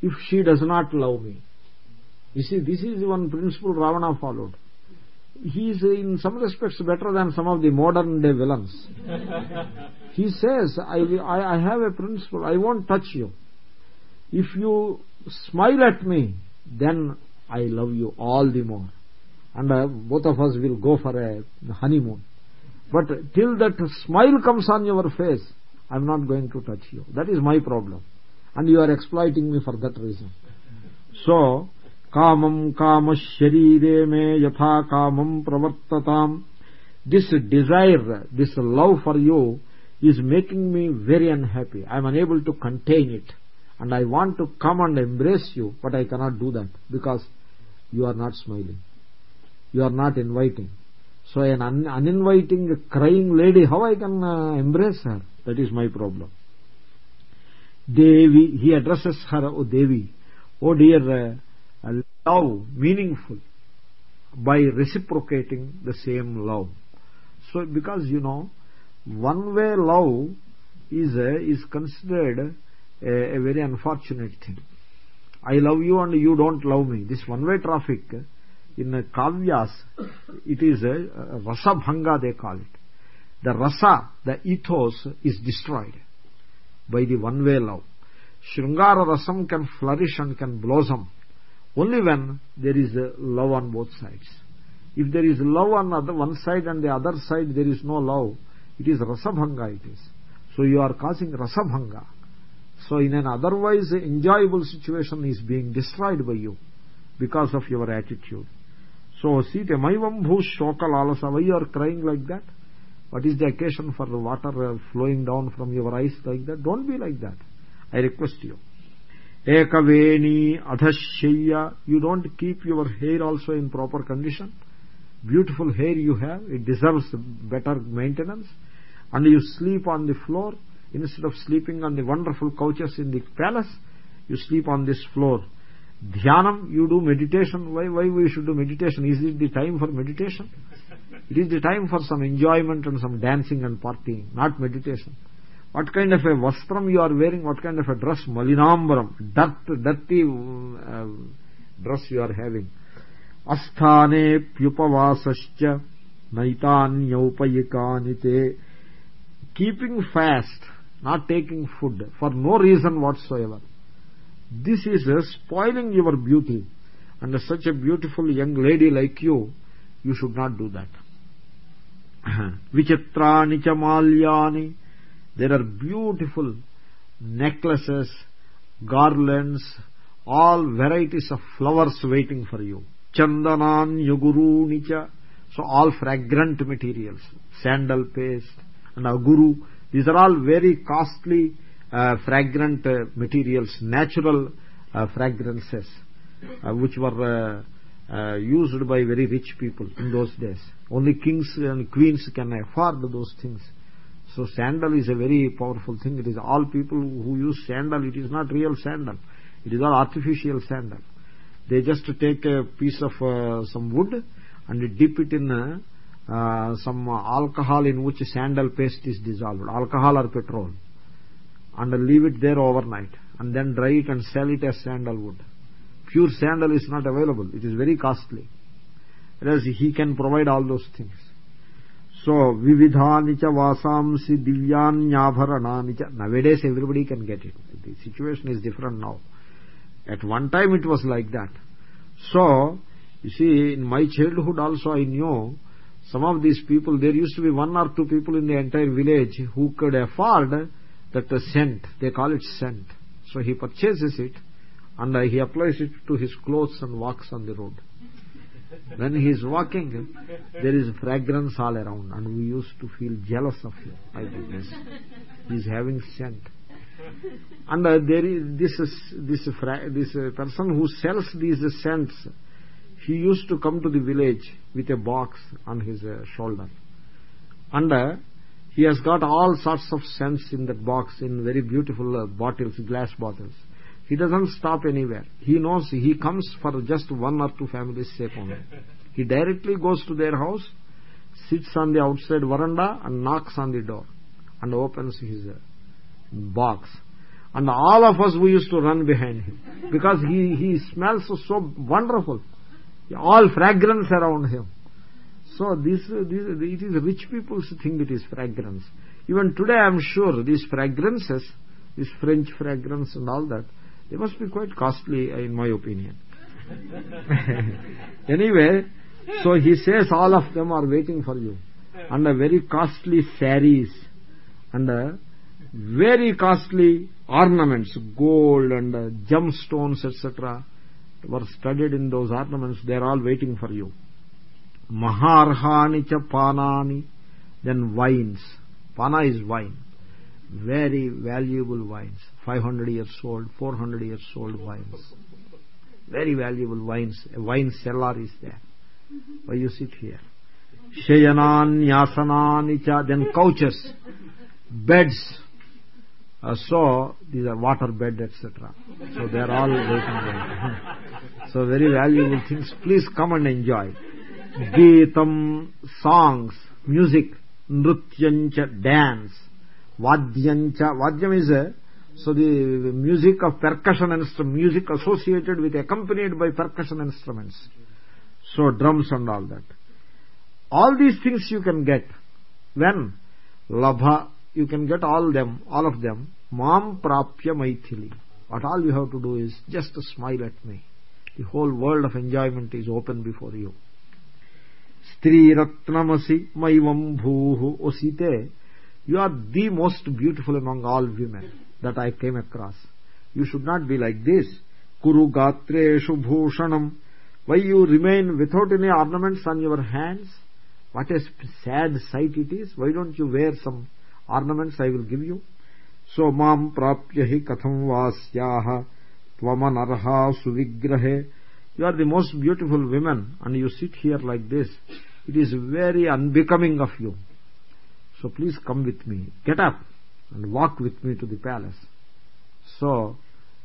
if she does not love me. You see, this is one principle Ravana followed. He is in some respects better than some of the modern day villains. He says I, I, I have a principle i won't touch you. If you smile at me then i love you all the more. And uh, both of us will go for a honeymoon. But till that smile comes on your face I am not going to touch you. That is my problem. And you are exploiting me for that reason. So, kamam kama sharire me yatha kamam pravartatam. This desire, this love for you is making me very unhappy. I am unable to contain it. And I want to come and embrace you, but I cannot do that because you are not smiling. You are not inviting. So an un uninviting, crying lady, how I can uh, embrace her? That is my problem. Devi he addresses her oh devi oh dear uh, love meaningful by reciprocating the same love. So because you know one way love is uh, is considered a, a very unfortunate thing. I love you and you don't love me. This one way traffic in kavyas it is a, a rasa bhanga they call it the rasa the ethos is destroyed by the one way love. Shringara rasam can flourish and can blossom only when there is love on both sides. If there is love on one side and the other side there is no love it is rasa bhanga it is. So you are causing rasa bhanga so in an otherwise enjoyable situation is being destroyed by you because of your attitude. So, Sita, Maivam Bhush Shokalalasa, why you are crying like that? What is the occasion for the water uh, flowing down from your eyes like that? Don't be like that. I request you. Ekaveni Adhashya, you don't keep your hair also in proper condition. Beautiful hair you have, it deserves better maintenance. And you sleep on the floor instead of sleeping on the wonderful couches in the palace, you sleep on this floor dhyanam you do meditation why why we should do meditation is it the time for meditation it is the time for some enjoyment and some dancing and partying not meditation. What kind of a vastram you are wearing what kind of a dress? Malinambaram dirt dirty uh, dress you are having. Asthane pyupavasascha naitanyaupayikanite keeping fast not taking food for no reason whatsoever. This is spoiling your beauty. And such a beautiful young lady like you you should not do that vichitrani chamalyani there are beautiful necklaces garlands all varieties of flowers waiting for you. Chandanan yugurunicha so all fragrant materials. Sandal paste and aguru. These are all very costly uh, fragrant uh, materials natural uh, fragrances which were used by very rich people in those days only kings and queens can afford those things. So sandal is a very powerful thing. It is all people who use sandal. It is not real sandal. It is all artificial sandal. They just take a piece of uh, some wood and dip it in uh, some alcohol in which sandal paste is dissolved. Alcohol or petrol. And leave it there overnight and then dry it and sell it as sandalwood pure sandal is not available. It is very costly whereas he can provide all those things. So vividhani vasamsi divyanyabharanani cha. Nowadays everybody can get it. The situation is different now. At one time it was like that. So you see in my childhood also i knew some of these people there used to be one or two people in the entire village who could afford that the scent they call it scent. So he purchases it and he applies it to his clothes and walks on the road when he is walking there is fragrance all around and we used to feel jealous of him. My goodness. He is having scent. And uh, there is this this this uh, person who sells these scents he used to come to the village with a box on his uh, shoulder. And uh, he has got all sorts of scents in that box in very beautiful uh, bottles glass bottles he doesn't stop anywhere. He knows he comes for just one or two families sake only. He directly goes to their house sits on the outside veranda and knocks on the door and opens his box. And all of us we used to run behind him because he he smells so wonderful. All fragrance around him. So this, this it is rich people's thing it is fragrance. Even today i am sure these fragrances this french fragrance and all that they must be quite costly uh, in my opinion. Anyway so he says all of them are waiting for you. And very costly saris and very costly ornaments gold and gemstones etc were studied in those ornaments. They are all waiting for you. Maharhani cha panani then wines. Pana is wine very valuable wines. 500 years old 400 years old wines. Very valuable wines. A wine cellar is there. Why you sit here? Shayanani cha then couches beds. Uh, so these are water bed etc so they are all waiting there. So very valuable things. Please come and enjoy. Geetam songs music nrutyancha dance vadyamcha vadyam is a so the music of percussion instrument music associated with accompanied by percussion instruments so drums and all that all these things you can get when labha you can get all them all of them mam prapya maithili what all you have to do is just smile at me the whole world of enjoyment is open before you stri ratnamasi maivam bhuhu o site you are the most beautiful among all women that i came across. You should not be like this. Kuru gatreshu bhushanam. Why you remain without any ornaments on your hands? What a sad sight it is. Why don't you wear some ornaments i will give you? So mam prapya hi katham vasyah tvamanarha suvigrahe. You are the most beautiful women and you sit here like this. It is very unbecoming of you so please come with me. Get up and walk with me to the palace. So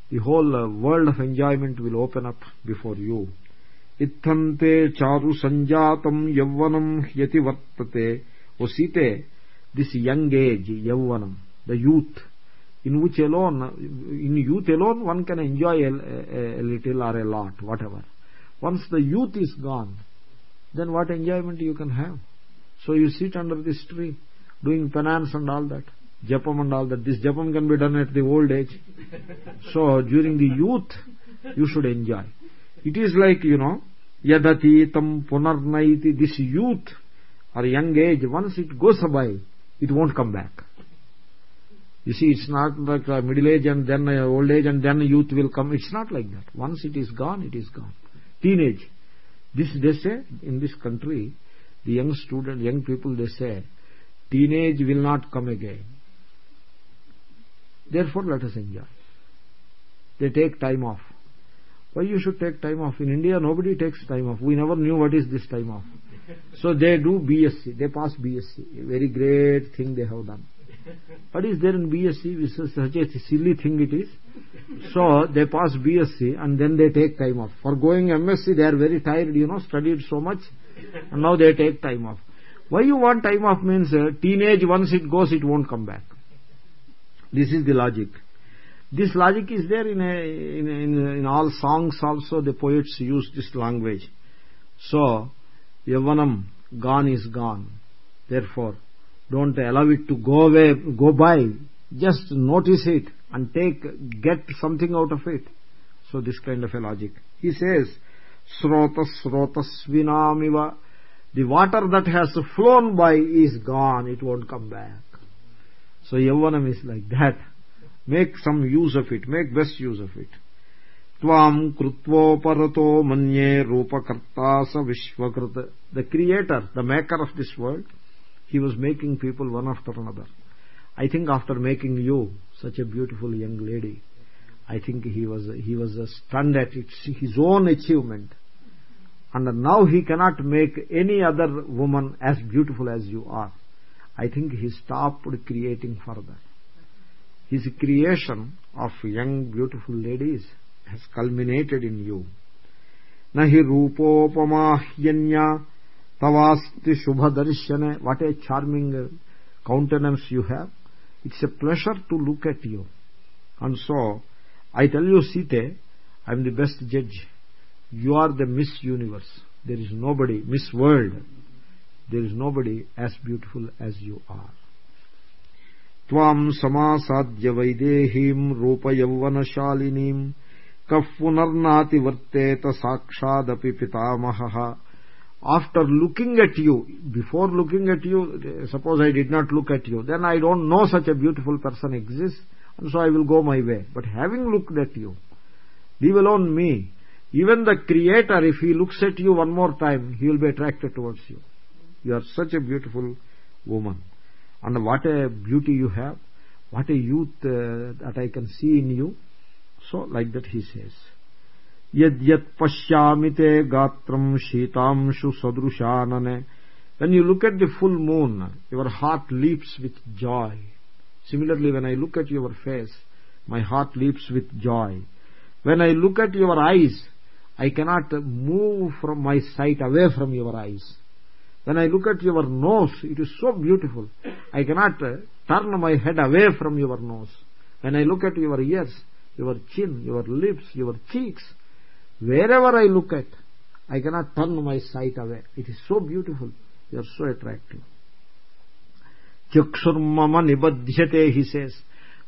the whole uh, world of enjoyment will open up before you. Itthante charu sanjatam yavanam yati vartate. Osite this young age yavanam the youth in which alone in youth alone one can enjoy a little or a lot whatever. Once the youth is gone then what enjoyment you can have? So you sit under this tree doing penance and all that. Japam and all that. This japam can be done at the old age. So during the youth you should enjoy. It is like you know yadatitam punarnaiti. This youth or young age once it goes away it won't come back. You see it's not like middle age and then old age and then youth will come. It's not like that. Once it is gone it is gone. Teenage. This they say in this country the young student young people they say teenage will not come again. Therefore let us enjoy. They take time off. Why you should take time off? In india nobody takes time off. We never knew what is this time off. So they do bsc they pass bsc a very great thing they have done. What is there in bsc is such a silly thing it is. So they pass bsc and then they take time off. For going msc they are very tired you know studied so much. And now they take time off why you want time off means uh, teenage once it goes it won't come back. This is the logic. This logic is there in, a, in, in, in all songs also the poets use this language. So yavanam gone is gone. Therefore don't allow it to go away go by. Just notice it and take get something out of it. So this kind of a logic. He says srotas srotasvinamiva the water that has flown by is gone. It won't come back. So yavanam is like that. Make some use of it. Make best use of it. Tvam krutvoparato manye rupakarta sa vishvakrita the creator the maker of this world he was making people one after another. I think after making you such a beautiful young lady i think he was he was stunned at it, his own achievement and now he cannot make any other woman as beautiful as you are. I think he stopped creating further. His creation of young beautiful ladies has culminated in you. Nahi rupopamahyanya tavasti shubhadarshane what a charming countenance you have. It's a pleasure to look at you. And so i tell you sita i am the best judge you are the miss universe. There is nobody miss world there is nobody as beautiful as you are. Tvam samasadya vaidehim rupa yavvanashalinim varteta sakshadapi pitamahah after looking at you before looking at you suppose i did not look at you then i don't know such a beautiful person exists and so i will go my way. But having looked at you leave alone me even the creator if he looks at you one more time he will be attracted towards you. You are such a beautiful woman. And what a beauty you have. What a youth uh, that i can see in you. So like that he says. Yadyat pashyamite gatram shitamshu sadrushanane. When you look at the full moon your heart leaps with joy. Similarly when i look at your face my heart leaps with joy. When i look at your eyes i cannot move from my sight away from your eyes. When i look at your nose it is so beautiful. I cannot turn my head away from your nose. When i look at your ears your chin your lips your cheeks wherever i look at i cannot turn my sight away. It is so beautiful. You are so attractive. Chakshurmama nibadhyate he says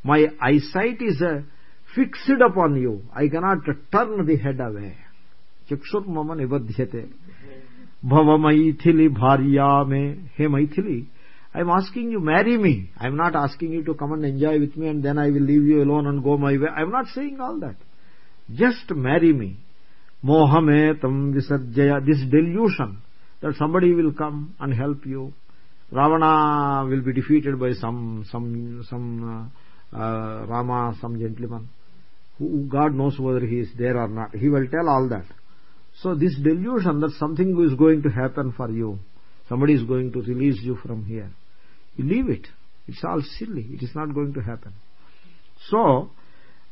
my eyesight is fixed upon you. I cannot turn the head away chakshurmama nibadhyate bhava maithili bharya me he maithili i am asking you marry me. I am not asking you to come and enjoy with me and then i will leave you alone and go my way. I am not saying all that. Just marry me. mohame tam visarjaya this delusion that somebody will come and help you. Ravana will be defeated by some some some uh, uh, rama some gentleman. Who god knows whether he is there or not. He will tell all that so this delusion that something is going to happen for you somebody is going to release you from here you leave it it's all silly it is not going to happen so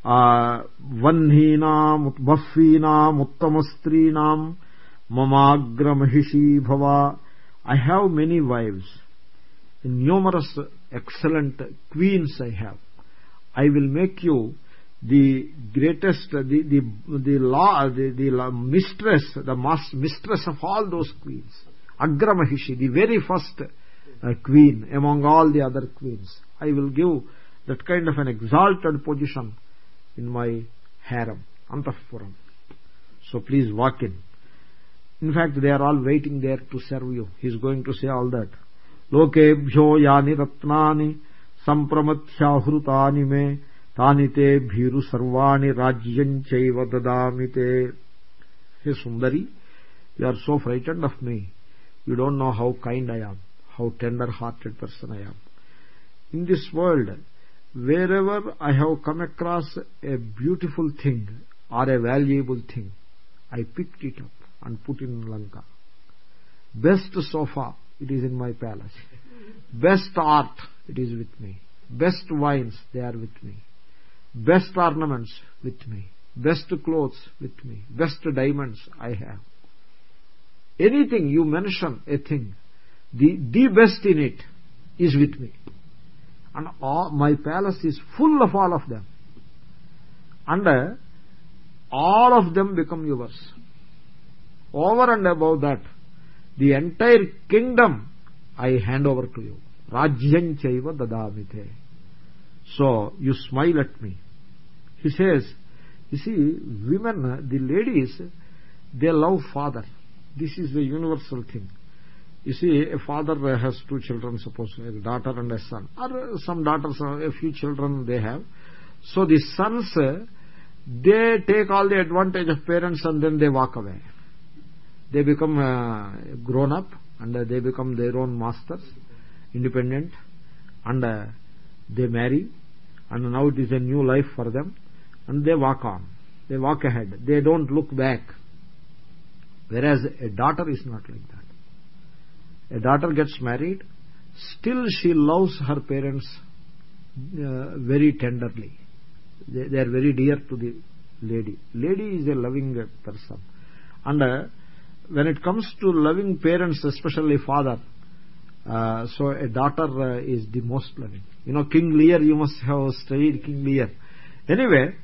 वह्नीनाम् बह्वीनाम् उत्तमस्त्रीणाम् ममाग्रमहिषी भवा I have many wives numerous excellent queens I have I will make you the greatest the the the law the, the mistress the mistress of all those queens. Agramahishi the very first uh, queen among all the other queens. I will give that kind of an exalted position in my harem antahpuram so please walk in. In fact they are all waiting there to serve you. He is going to say all that. Lokebhyo yani ratnani sampramathyahurutani me तानि ते भीरु सर्वाणि राज्यं चैव ददामि ते हे सुन्दरी you are so frightened of me you don't know how kind i am how tender hearted person i am in this world wherever i have come across a beautiful thing or a valuable thing i picked it up and put in lanka best sofa it is in my palace best art it is with me best wines they are with me best ornaments with me. Best clothes with me. Best diamonds i have. Anything you mention a thing the the best in it is with me. And all, my palace is full of all of them. And uh, all of them become yours. Over and above that the entire kingdom i hand over to you. Rajyam chaiva dadamite so you smile at me he says you see women the ladies they love father. This is the universal thing. You see a father has two children suppose a daughter and a son or some daughters a few children they have. So the sons they take all the advantage of parents and then they walk away. They become uh, grown up and uh, they become their own masters independent and uh, they marry. And now it is a new life for them and they walk on. They walk ahead. They don't look back. Whereas a daughter is not like that. A daughter gets married still she loves her parents uh, very tenderly. They, they, are very dear to the lady. Lady is a loving person. And uh, when it comes to loving parents especially father uh, so a daughter uh, is the most loving. You know king lear you must have studied king lear. Anyway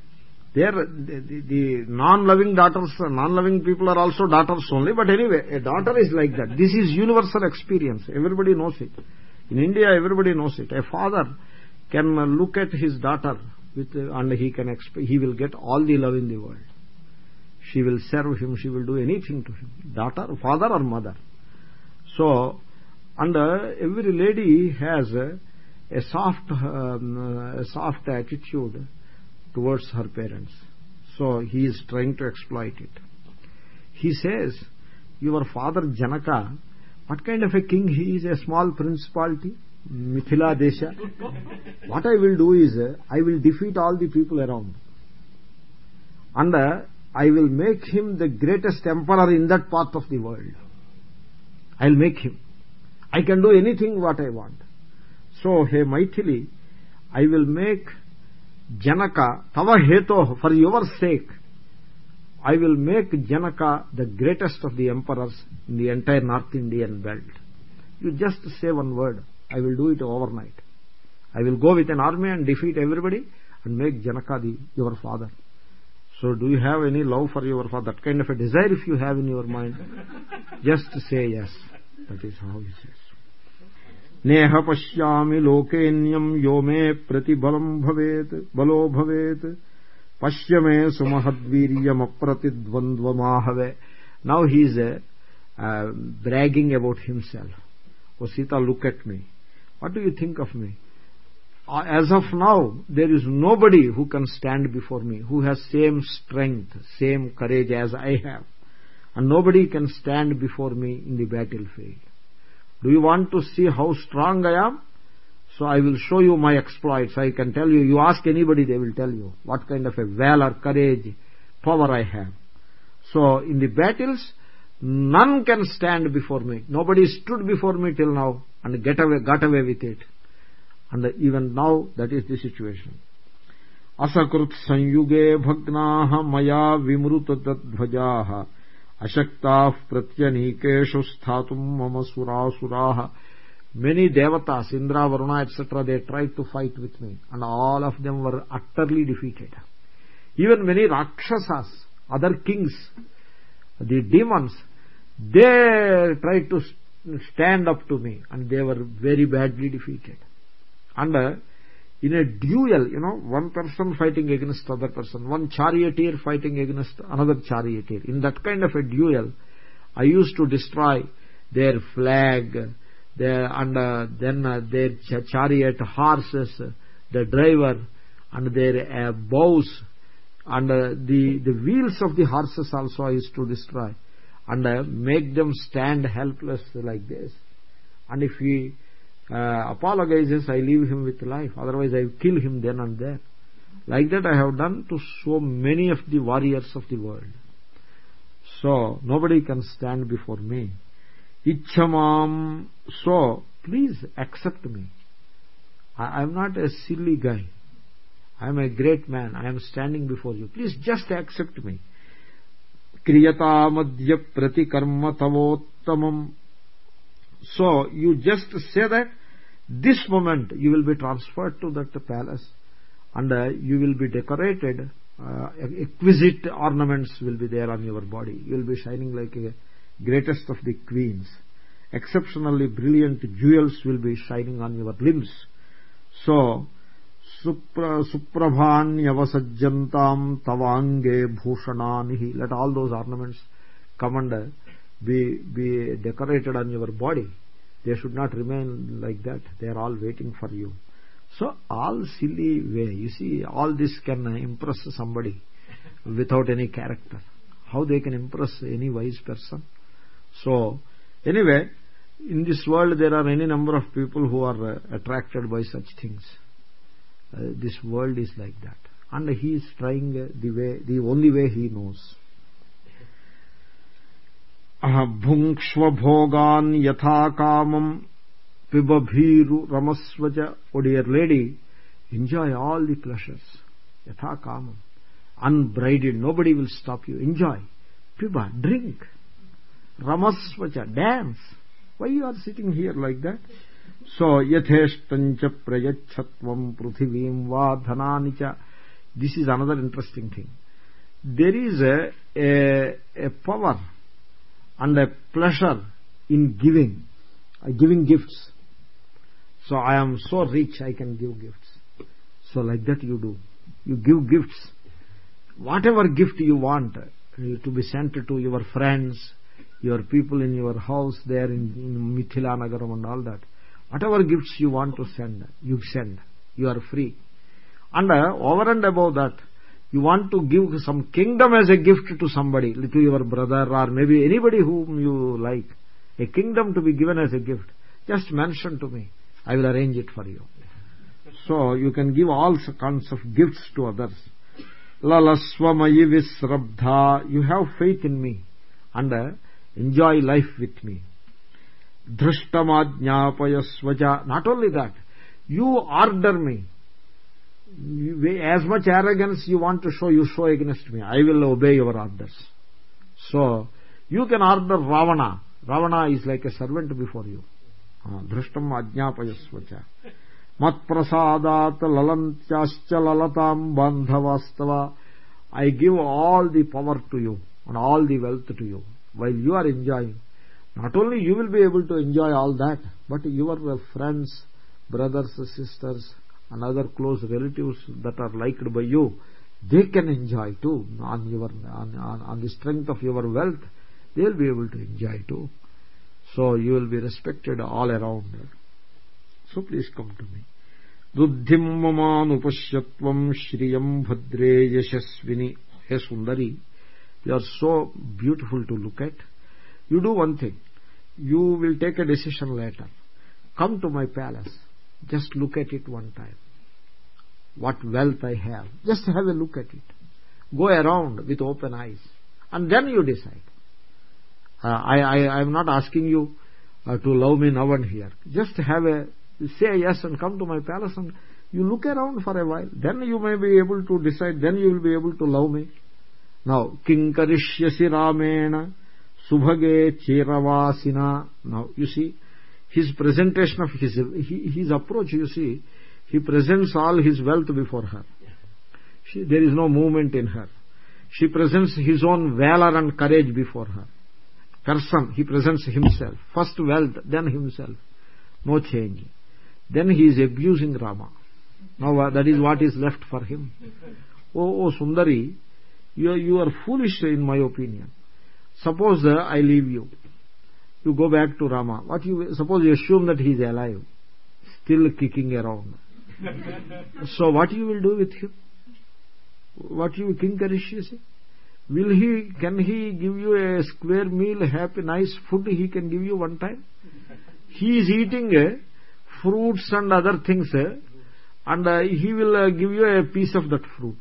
there the, the non-loving daughters non-loving people are also daughters only but anyway a daughter is like that. This is universal experience. Everybody knows it. In india everybody knows it. A father can look at his daughter with and he can he will get all the love in the world. She will serve him she will do anything to him daughter father or mother. So and uh, every lady has a, a soft um, a soft attitude towards her parents so he is trying to exploit it he says your father janaka what kind of a king he is a small principality mithila desha what i will do is i will defeat all the people around and I will make him the greatest emperor in that part of the world. I'll make him. I can do anything what I want. So, hey Maithili, I will make Janaka, Tava Heto, for your sake, I will make Janaka the greatest of the emperors in the entire North Indian belt. You just say one word, I will do it overnight. I will go with an army and defeat everybody and make Janaka the, your father. So do you have any love for your father? That kind of a desire if you have in your mind, just say yes. That is how he says. नेह पश्या लोकेम यो मे प्रतिबल भवे बलो भवे पश्य मे सुमहदीम प्रतिद्वंद्व आहवे he is bragging about himself O Sita look at me what do you think of me as of now there is nobody who can stand before me who has same strength same courage as I have and nobody can stand before me in the field Do you want to see how strong I am? So I will show you my exploits. I can tell you, you ask anybody, they will tell you what kind of a valor, courage, power I have. So in the battles, none can stand before me. Nobody stood before me till now and get away, got away with it. And even now, that is the situation. असकृत संयुगे भग्ना मया विमृत अशक्ता प्रत्यनीकेशु स्थातुम मम they tried to fight with me and all of them were utterly defeated even many rakshasas other kings the demons they tried to stand up to me and they were very badly defeated and uh, in a duel you know one person fighting against other person one charioteer fighting against another charioteer. In that kind of a duel i used to destroy their flag their and uh, then uh, their ch chariot horses the driver and their uh, bows. And uh, the the wheels of the horses also i used to destroy and uh, make them stand helpless like this. And if he uh, apologizes i leave him with life. Otherwise i kill him then and there. Like that i have done to so many of the warriors of the world. So nobody can stand before me. Ichamam so please accept me. I am not a silly guy. I am a great man. I am standing before you. Please just accept me. Kriyatamadya pratikarma tavottamam so you just say that this moment you will be transferred to that palace and uh, you will be decorated uh, exquisite ornaments will be there on your body. You will be shining like a greatest of the queens. Exceptionally brilliant jewels will be shining on your limbs. So suprabhanyavasajjantam tavange bhushananihi let all those ornaments come and be be decorated on your body they should not remain like that. They are all waiting for you. So all silly way. You see all this can impress somebody without any character. How they can impress any wise person? So anyway in this world there are any number of people who are attracted by such things. Uh, this world is like that. And he is trying the way the only way he knows भुङ्क्ष्व भोगान् यथा कामम् पिबभीरु रमस्वच O dear lady, enjoy all the pleasures. Yatha kamam. Unbridled, nobody will stop you. Enjoy. Piba, drink. Ramasvacha, dance. Why you are sitting here like that? so yatheshtanch prayachatvam prithivim va dhanani cha this is another interesting thing there is a, a, a power and a pleasure in giving uh, giving gifts. So i am so rich i can give gifts. So like that you do. You give gifts. Whatever gift you want uh, to be sent to your friends your people in your house there in, in mithila nagaram and all that. Whatever gifts you want to send you send. You are free. And uh, over and above that you want to give some kingdom as a gift to somebody to your brother or maybe anybody whom you like. A kingdom to be given as a gift. Just mention to me. I will arrange it for you. So you can give all kinds of gifts to others. Lalasvamayi visrabdha. You have faith in me and uh, enjoy life with me. Drishtamadnyapayasvaja not only that you order me as much arrogance you want to show you show against me. I will obey your orders. So you can order ravana. Ravana is like a servant before you. Ah, Drishtam ajnapayasvacha. Mat prasadat lalantyascha lalatam bandhavastava. I give all the power to you and all the wealth to you while you are enjoying. Not only you will be able to enjoy all that but your friends brothers sisters and other close relatives that are liked by you they can enjoy too on the strength of your wealth they will be able to enjoy too. So you will be respected all around. So please come to me. Buddhim mamanupashyatvam shriyam bhadre yashasvini he sundari you are so beautiful to look at. You do one thing. You will take a decision later. Come to my palace. Just look at it one time what wealth i have. Just have a look at it. Go around with open eyes. And then you decide. Uh, I, I i am not asking you uh, to love me now and here. Just have a say yes and come to my palace and you look around for a while. Then you may be able to decide. Then you will be able to love me. Now king karishyasi ramena subhage chiravasina now you see his presentation of his his approach you see he presents all his wealth before her. She, there is no movement in her. She presents his own valor and courage before her. Person he presents himself. First wealth then himself. No change. Then he is abusing rama. Now uh, that is what is left for him. Oh, oh sundari you are, you are foolish in my opinion. Suppose uh, i leave you. You go back to rama. What you suppose you assume that he is alive still kicking around so what you will do with him? What you think Karishya will he can he give you a square meal happy nice food? He can give you one time. He is eating uh, fruits and other things uh, and uh, he will give you a piece of that fruit.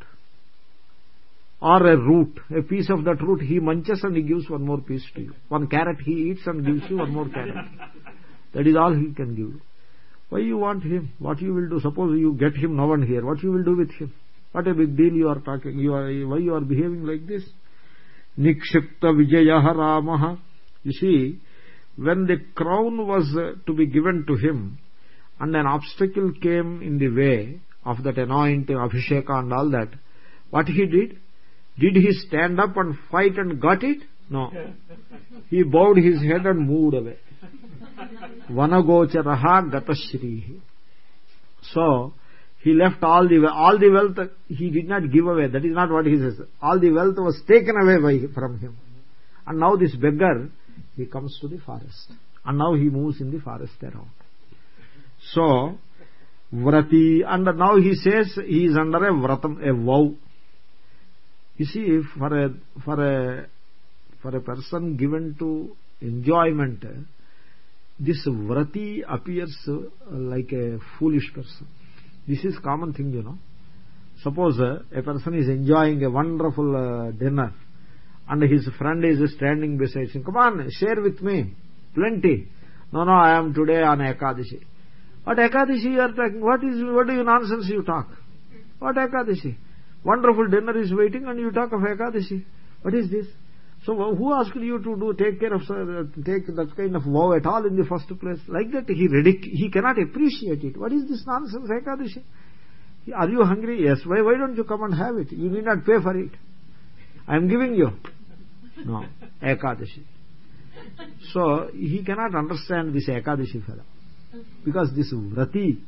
Or a root. A piece of that root he munches and he gives one more piece to you. One carrot he eats and gives you one more carrot. That is all he can give you why you want him? What you will do? Suppose you get him now and here. What you will do with him? What a big deal you are talking you are why you are behaving like this? Nikshipta vijayah ramah you see when the crown was uh, to be given to him and an obstacle came in the way of that anointing abhisheka and all that what he did? Did he stand up and fight and got it? No. He bowed his head and moved away vanagocharaha gatashrihi so he left all the all the wealth he did not give away. That is not what he says. All the wealth was taken away from him. And now this beggar he comes to the forest. And now he moves in the forest around. So vrati and now he says he is under a vratam a vow. You see for a for a for a person given to enjoyment this vrati appears like a foolish person. This is common thing you know. Suppose uh, a person is enjoying a wonderful uh, dinner and his friend is standing beside him. Come on share with me. Plenty. No no i am today on ekadashi. What ekadashi you are talking what is what do you nonsense you talk? What ekadashi? Wonderful dinner is waiting and you talk of ekadashi. What is this so who asked you to do take care of uh, take that kind of vow at all in the first place? Like that he ridic he cannot appreciate it. What is this nonsense ekadashi? Are you hungry? Yes. Why why don't you come and have it? You need not pay for it. I am giving you. No ekadashi. So he cannot understand this ekadashi fellow. Because this vrati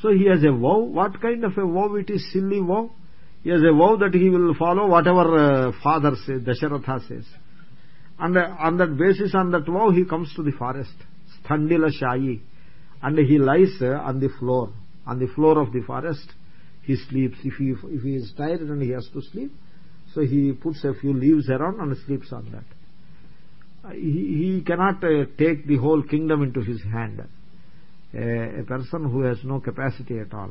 so he has a vow. What kind of a vow it is? Silly vow he has a vow that he will follow whatever uh, father says dasharatha says. And uh, on that basis on that vow he comes to the forest sthandila shayi. And he lies uh, on the floor. On the floor of the forest he sleeps. If he if he is tired and he has to sleep. So he puts a few leaves around and sleeps on that. He, he cannot uh, take the whole kingdom into his hand. A person who has no capacity at all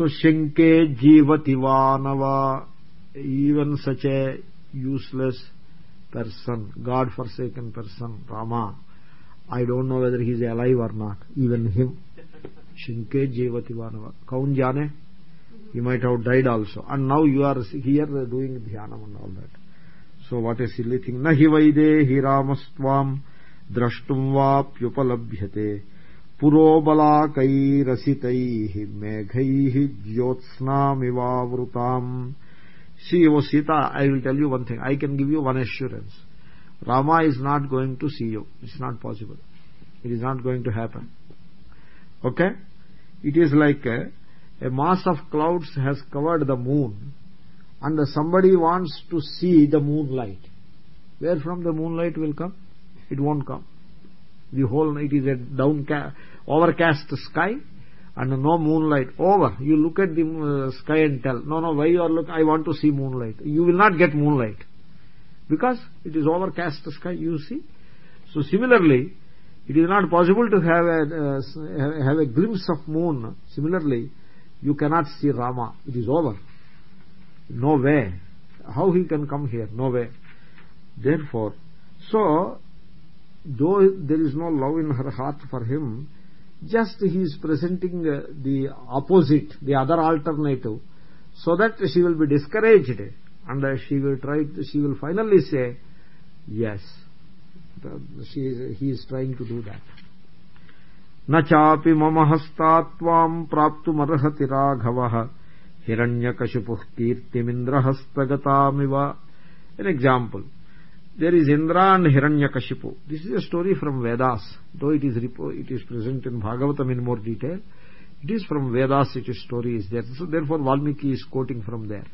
so shanke jivati vanava even such a useless person god forsaken person rama i don't know whether he is alive or not even him shanke jivati vanava kaun jane he might have died also and now you are here doing dhyanam and all that so what a silly thing nahi vaidehi ramastvam drashtum vapyupalabhyate पुरोबलाकैरसितैः मेघैः ज्योत्स्नामिवावृताम् see o sita i will tell you one thing i can give you one assurance rama is not going to see you it's not possible it is not going to happen okay it is like a, a mass of clouds has covered the moon and somebody wants to see the moonlight where from the moonlight will come it won't come the whole night is a downcast overcast sky and no moonlight. Over you look at the uh, sky and tell no no why you are look i want to see moonlight. You will not get moonlight. Because it is overcast sky you see. So similarly it is not possible to have a uh, have a glimpse of moon. Similarly you cannot see rama. It is over. No way. How he can come here? No way. Therefore so though there is no love in her heart for him just he is presenting uh, the opposite the other alternative so that she will be discouraged and uh, she will try to, she will finally say yes she is, he is trying to do that न चापि मम हस्तात्वाम् प्राप्तुमर्हति राघवः hiranyakashipuh kirtimindra an example there is indra and hiranyakashipu. This is a story from vedas though it is it is present in bhagavatam in more detail. It is from vedas it story is there. So therefore valmiki is quoting from there.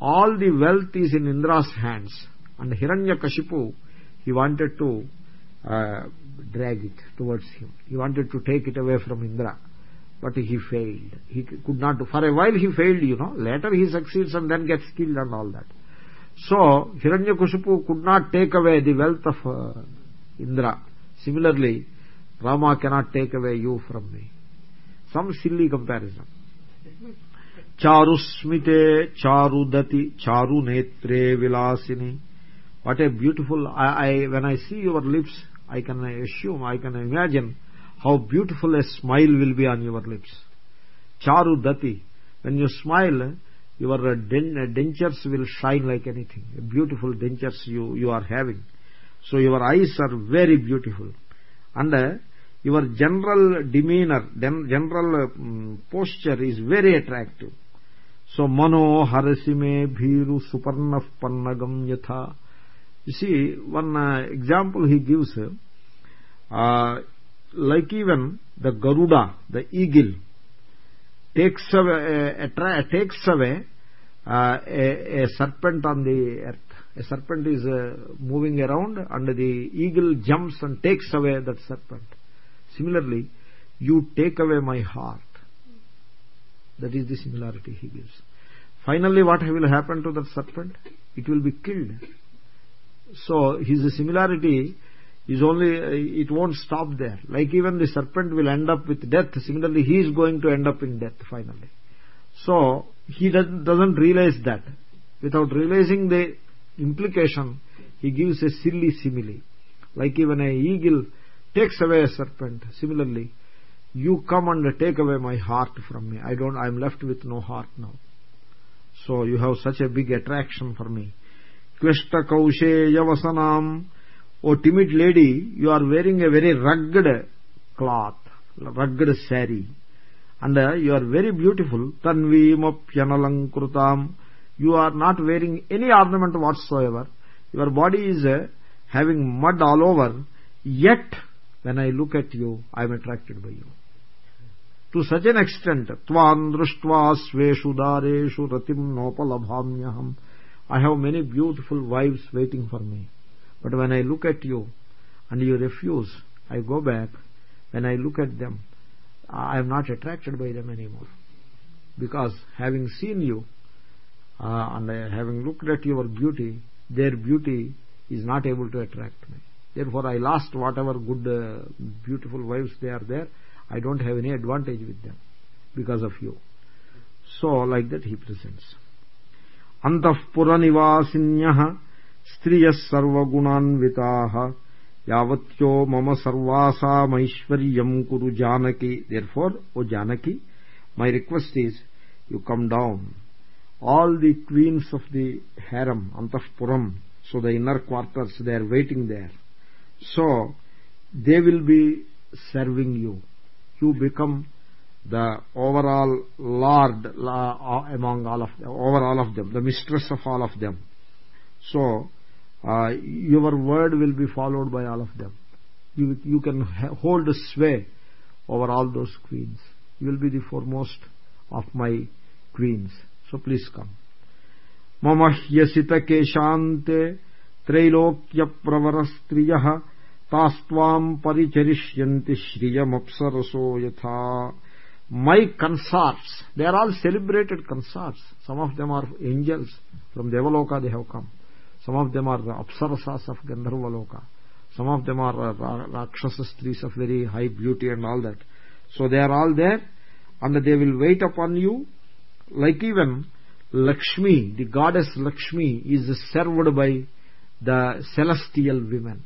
All the wealth is in indra's hands and hiranyakashipu he wanted to uh, drag it towards him. He wanted to take it away from indra but he failed. He could not for a while he failed you know. Later he succeeds and then gets killed and all that so hiranyakashipu could not take away the wealth of uh, indra similarly rama cannot take away you from me some silly comparison charusmite charudati charunetre vilasini what a beautiful I, I when i see your lips i can assume i can imagine how beautiful a smile will be on your lips charu dati when you smile your dentures will shine like anything beautiful dentures you you are having so your eyes are very beautiful and uh, your general demeanor general um, posture is very attractive so mano harasime bhiru suparna pannagam yatha you see one uh, example he gives uh, like even the garuda the eagle takes away uh, takes away uh, a, a serpent on the earth. A serpent is uh, moving around and the eagle jumps and takes away that serpent. Similarly you take away my heart. That is the similarity he gives. Finally what will happen to that serpent? It will be killed. So his similarity is only uh, it won't stop there. Like even the serpent will end up with death. Similarly he is going to end up in death finally. So he doesn't realize that. Without realizing the implication he gives a silly simile. Like even a eagle takes away a serpent. Similarly you come and take away my heart from me. I don't i am left with no heart now. So you have such a big attraction for me. Kvishta kausheya vasanam oh timid lady you are wearing a very rugged cloth rugged sari. And uh, you are very beautiful. Tanvimapyanalankrutam you are not wearing any ornament whatsoever. Your body is uh, having mud all over. Yet when i look at you i am attracted by you. To such an extent tvan drushtva sveshu dareshu i have many beautiful wives waiting for me but when i look at you and you refuse i go back. When i look at them i am not attracted by them anymore. Because having seen you uh, and having looked at your beauty their beauty is not able to attract me. Therefore i lost whatever good uh, beautiful wives they are there. I don't have any advantage with them because of you. So like that he presents. Antఃpura striyah sarvagunanvitaah yavatyo mama sarvasamaishwaryam kuru janaki therefore o janaki my request is you come down. All the queens of the harem antahpuram so the inner quarters they are waiting there. So they will be serving you. You become the overall lord among all of them, over all of them the mistress of all of them. So uh, your word will be followed by all of them you you can hold a sway over all those queens you will be the foremost of my queens so please come mama hyasita keshante त्रैलोक्य प्रवर स्त्रिय तास्वाम परिचरिष्यन्ति श्रियमप्सरसो यथा my consorts they are all celebrated consorts some of them are angels from devaloka they have come some of them are the apsarasas of gandharvaloka some of them are rakshasa trees of very high beauty and all that. So they are all there and they will wait upon you. Like even lakshmi the goddess lakshmi is served by the celestial women.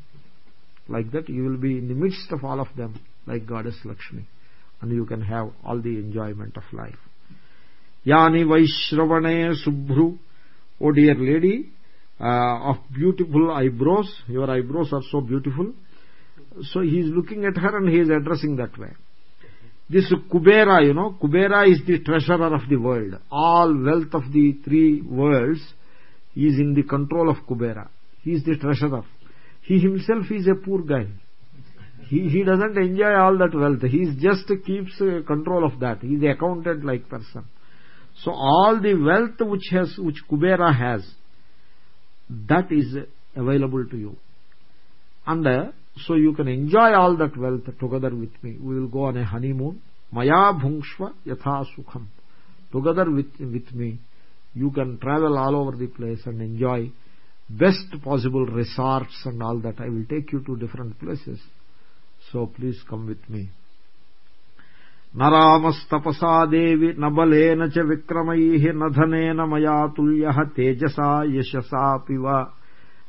Like that you will be in the midst of all of them like goddess lakshmi. And you can have all the enjoyment of life. Yani vaishravane subhru oh dear lady of beautiful eyebrows. Your eyebrows are so beautiful. So he is looking at her and he is addressing that way. This kubera you know kubera is the treasurer of the world. All wealth of the three worlds is in the control of kubera. He is the treasurer. He himself is a poor guy. He he doesn't enjoy all that wealth. He just keeps uh, control of that. He is accountant like person. So all the wealth which has which kubera has that is available to you. And uh, so you can enjoy all that wealth together with me. We will go on a honeymoon. Maya bhungshva yatha sukham. Together with with me you can travel all over the place and enjoy best possible resorts and all that. I will take you to different places. So please come with me न रामस्तपसा देवि न बलेन च विक्रमैः न धनेन मया तुल्यः तेजसा यशसापि वा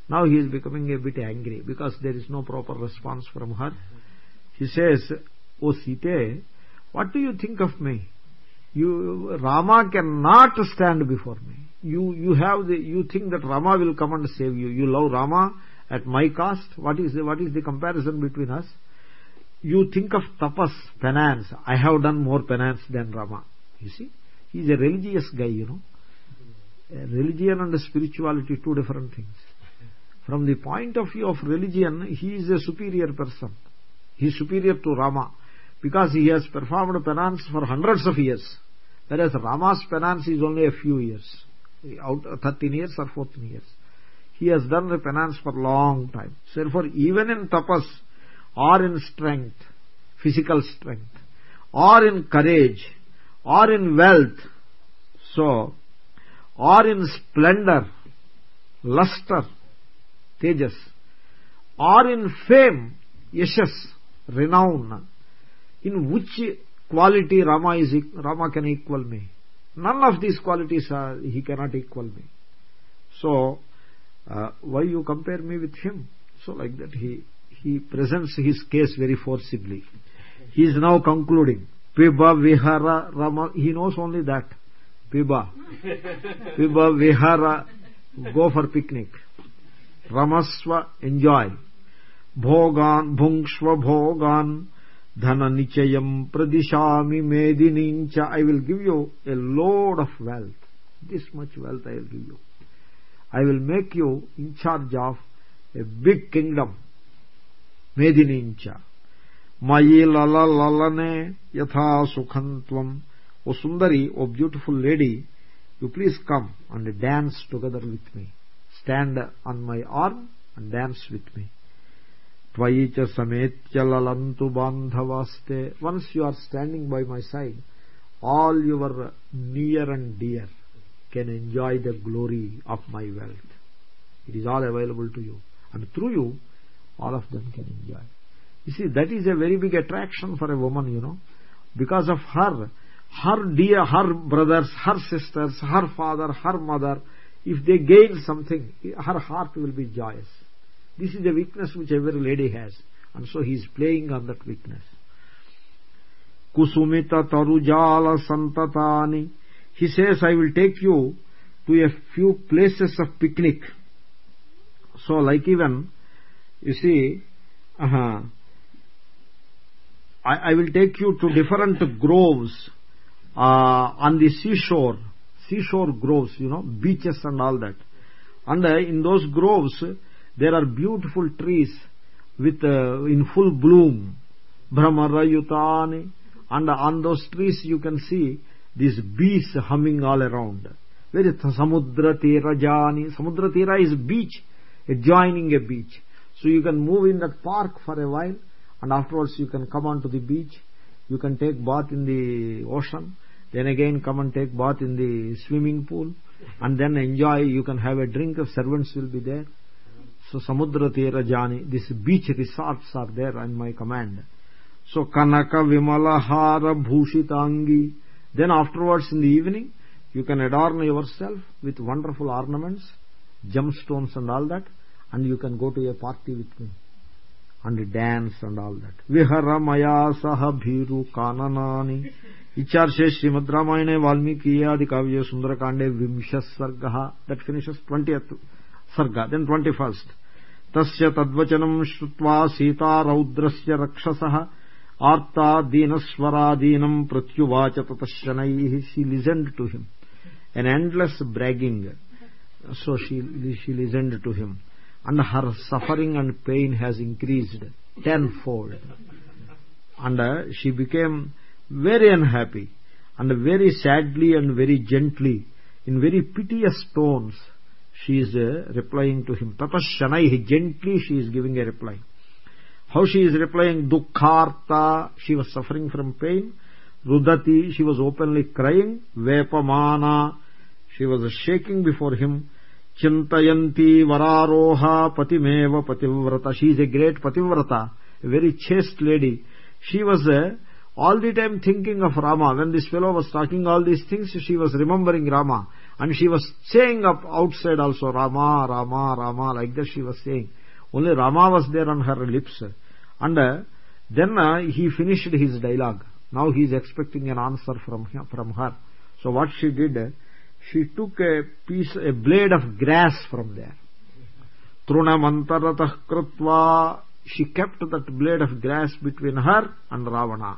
now he is becoming a bit angry because there is no proper response from her he says o sita what do you think of me you rama cannot stand before me you you have the you think that rama will come and save you you love rama at my cost what is the, what is the comparison between us you think of tapas penance. I have done more penance than rama. You see? He is a religious guy you know. Religion and spirituality two different things. From the point of view of religion he is a superior person. He is superior to rama. Because he has performed penance for hundreds of years. Whereas rama's penance is only a few years. Out 13 years or 14 years. He has done the penance for a long time. So therefore even in tapas or in strength physical strength. Or in courage or in wealth so or in splendor luster tejas. Or in fame yashas renown. In which quality rama is rama can equal me? None of these qualities are he cannot equal me. So uh, why you compare me with him? So like that he he presents his case very forcibly. He is now concluding piba vihara rama he knows only that. Piba piba vihara go for picnic. Ramaswa enjoy. Bhogan bhungshva bhogan dhana nichayam pradishami medinincha i will give you a load of wealth. This much wealth i will give you. I will make you in charge of a big kingdom మేదినించ మయి లల లలనే యథా సుఖం త్వం ఓ సుందరి O beautiful lady you please come and dance together with me stand on my arm and dance with me త్వయి చ సమేత్య లలంతు బాంధవాస్తే once you are standing by my side all your near and dear can enjoy the glory of my wealth it is all available to you and through you all of them can enjoy. You see that is a very big attraction for a woman you know. Because of her her dear her brothers her sisters her father her mother if they gain something her heart will be joyous. This is a weakness which every lady has and so he is playing on that weakness. Kusumita tarujala santatani. He says i will take you to a few places of picnic. So like even you see uh -huh, I, I will take you to different groves uh, on the seashore seashore groves you know beaches and all that. And uh, in those groves there are beautiful trees with uh, in full bloom. Brahmarayutani. And on those trees you can see these bees humming all around. Where is samudra tira jani. Samudra tira is beach adjoining a beach so you can move in that park for a while and afterwards you can come onto the beach. You can take bath in the ocean then again come and take bath in the swimming pool and then enjoy. You can have a drink servants will be there. So samudra tira jani these beach resorts are there on my command. So kanaka vimalahara bhushitangi. Then afterwards in the evening you can adorn yourself with wonderful ornaments gemstones and all that and you can go to a party with me and dance and all that vihara maya saha bhiru kananani इचार्षे Shrimad रामायणे वाल्मीकि आदि काव्य सुंदरकांडे विंश सर्ग that finishes twenty सर्ग then twenty first तस्य तद्वचनम् श्रुत्वा सीता रौद्रस्य रक्षसः आर्ता दीनस्वरादीनम् प्रत्युवाच ततश्चनैः she listened to him an endless bragging so she she listened to him and her suffering and pain has increased tenfold. And uh, she became very unhappy and very sadly and very gently in very piteous tones she is uh, replying to him. Tapashanaihi gently she is giving a reply. How she is replying? Dukkharta she was suffering from pain. Rudati she was openly crying. Vepamana she was shaking before him चिंतयती वरारोहा पतिमेव पतिव्रत. She is a great pativrata very chaste lady she was all the time thinking of Rama when this fellow was talking all these things she was remembering Rama and she was saying up outside also Rama Rama Rama like that she was saying only Rama was there on her lips and then he finished his dialogue now he is expecting an answer from her so what she did she took a piece a blade of grass from there. Trunamantaratah krutva she kept that blade of grass between her and ravana.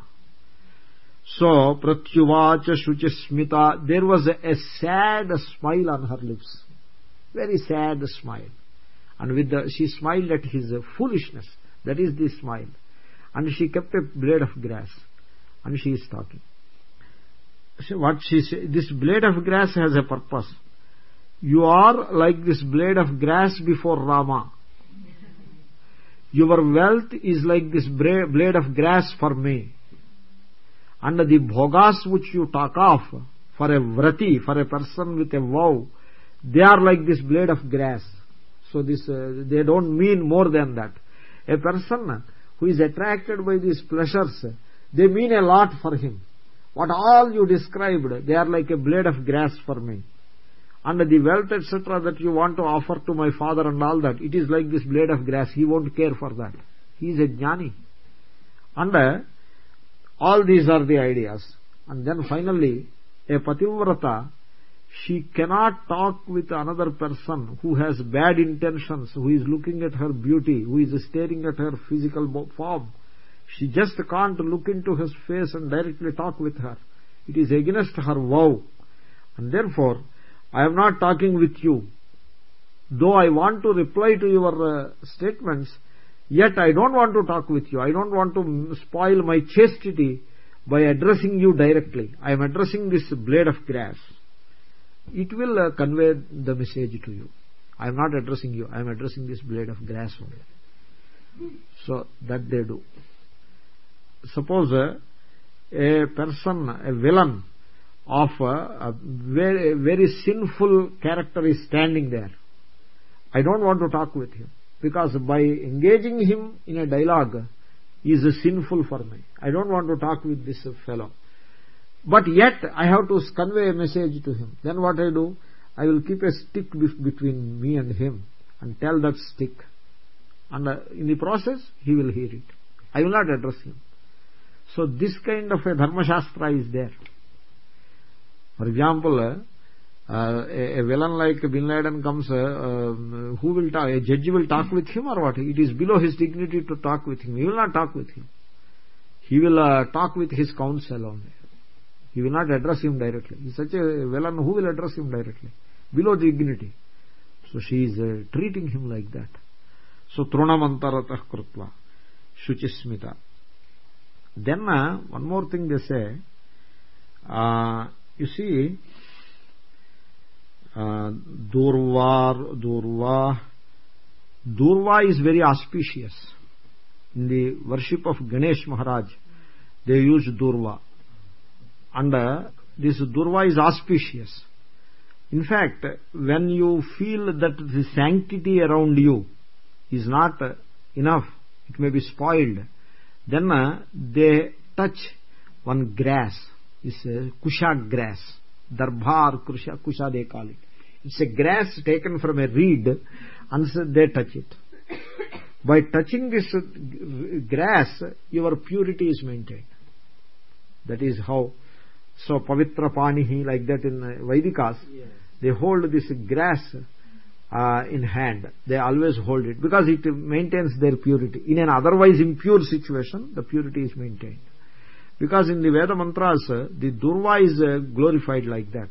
So pratyuvacha shuchismita there was a, a sad smile on her lips. Very sad smile. And with the she smiled at his foolishness. That is the smile. And she kept a blade of grass. And she is talking what she said this blade of grass has a purpose. You are like this blade of grass before rama. Your wealth is like this blade of grass for me. And the bhogas which you talk of for a vrati for a person with a vow they are like this blade of grass. So this uh, they don't mean more than that. A person who is attracted by these pleasures they mean a lot for him what all you described they are like a blade of grass for me. And the wealth etc that you want to offer to my father and all that it is like this blade of grass. He won't care for that. He is a jnani. And uh, all these are the ideas. And then finally a pativrata she cannot talk with another person who has bad intentions who is looking at her beauty who is staring at her physical form she just can't look into his face and directly talk with her. It is against her vow. And therefore i am not talking with you. Though i want to reply to your uh, statements yet i don't want to talk with you. I don't want to spoil my chastity by addressing you directly. I am addressing this blade of grass. It will uh, convey the message to you. I am not addressing you. I am addressing this blade of grass only. So that they do suppose a person a villain of a very very sinful character is standing there. I don't want to talk with him because by engaging him in a dialogue is sinful for me. I don't want to talk with this fellow. But yet i have to convey a message to him. Then what i do? I will keep a stick between me and him and tell that stick. And uh, in the process he will hear it. I will not address him so this kind of a dharma shastra is there for example uh, uh, a, a villain like bin laden comes uh, um, who will talk a judge will talk with him or what it is below his dignity to talk with him he will not talk with him he will uh, talk with his counsel only he will not address him directly he such a villain who will address him directly below dignity so she is uh, treating him like that so trunamantaratah krutva shuchismita then uh, one more thing they say uh, you see uh, durva durva is very auspicious. In the worship of ganesh maharaj they use durva and uh, this durva is auspicious. In fact when you feel that the sanctity around you is not enough it may be spoiled then uh, they touch one grass. Is uh, kusha grass. Darbha kusha kusha they call it. It's a grass taken from a reed and so they touch it. By touching this grass your purity is maintained. That is how so pavitra panihi like that in vaidikas yes. they hold this grass uh, in hand. They always hold it because it maintains their purity. In an otherwise impure situation the purity is maintained. Because in the veda mantras the durva is uh, glorified like that.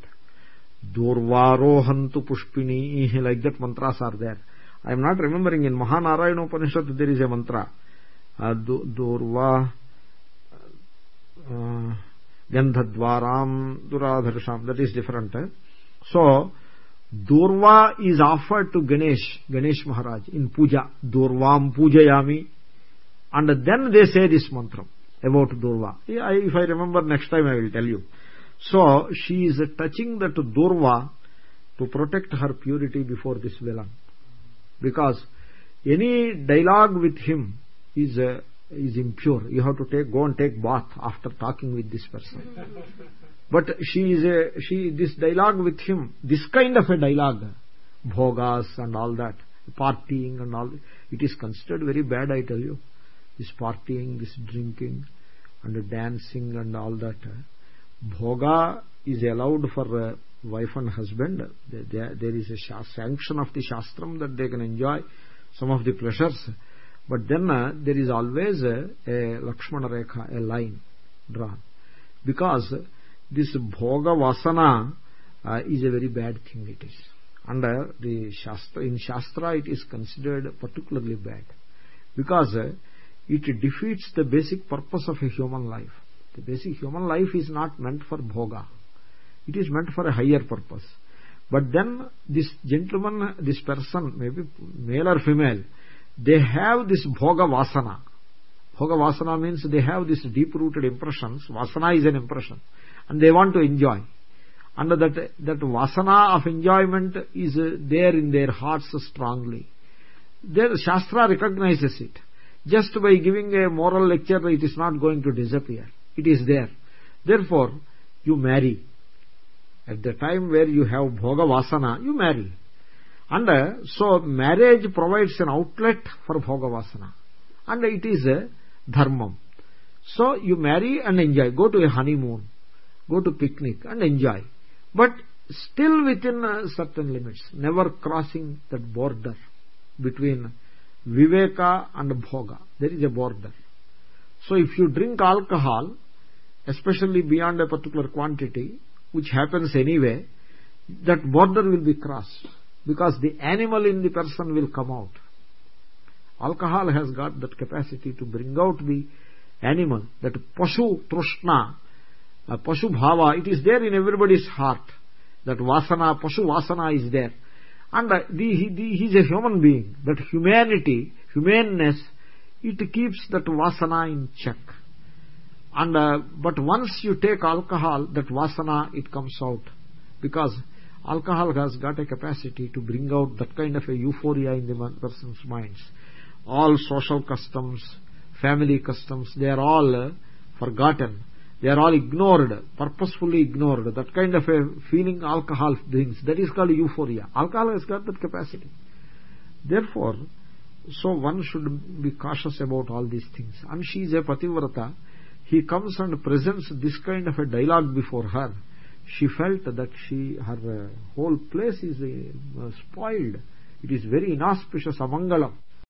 Durvarohantu pushpini like that mantras are there. I am not remembering in mahanarayana upanishad there is a mantra. Uh, durva uh, gandhadvaram duradharsham that is different so Durva is offered to Ganesh, Ganesh Maharaj in puja. Durvam pujayami. And then they say this mantra about Durva. If I remember next time I will tell you. So she is touching that Durva to protect her purity before this villain. Because any dialogue with him is uh, is impure. You have to take go and take bath after talking with this person. But she is a she this dialogue with him this kind of a dialogue bhogas and all that partying and all it is considered very bad i tell you. This partying this drinking and dancing and all that bhoga is allowed for wife and husband. There, is a sanction of the shastram that they can enjoy some of the pleasures. But then uh, there is always a, a lakshmana rekha a line drawn. Because this bhoga vasana uh, is a very bad thing it is. Uh, the shastra in shastra it is considered particularly bad. Because uh, it defeats the basic purpose of a human life. The basic human life is not meant for bhoga. It is meant for a higher purpose. But then this gentleman this person maybe male or female they have this bhoga vasana. Bhoga vasana means they have this deep rooted impressions. Vasana is an impression and they want to enjoy. And that that vasana of enjoyment is there in their hearts strongly. Their shastra recognizes it. Just by giving a moral lecture it is not going to disappear. It is there. Therefore you marry. At the time where you have bhoga vasana you marry. And uh, so marriage provides an outlet for bhoga vasana. And it is a dharmam. So you marry and enjoy. Go to a honeymoon go to picnic and enjoy. But still within certain limits never crossing that border between viveka and bhoga. There is a border. So if you drink alcohol especially beyond a particular quantity which happens anyway that border will be crossed because the animal in the person will come out. Alcohol has got that capacity to bring out the animal that pashu trushna uh, pashu bhava it is there in everybody's heart that vasana pashu vasana is there. And uh, he is a human being that humanity humaneness it keeps that vasana in check. And uh, but once you take alcohol that vasana it comes out. Because alcohol has got a capacity to bring out that kind of a euphoria in the person's minds. All social customs family customs they are all uh, forgotten they are all ignored purposefully ignored. That kind of a feeling alcohol brings. That is called euphoria. Alcohol has got that capacity. Therefore so one should be cautious about all these things. And she is a pativrata. He comes and presents this kind of a dialogue before her. She felt that she her uh, whole place is uh, spoiled. It is very inauspicious amangalam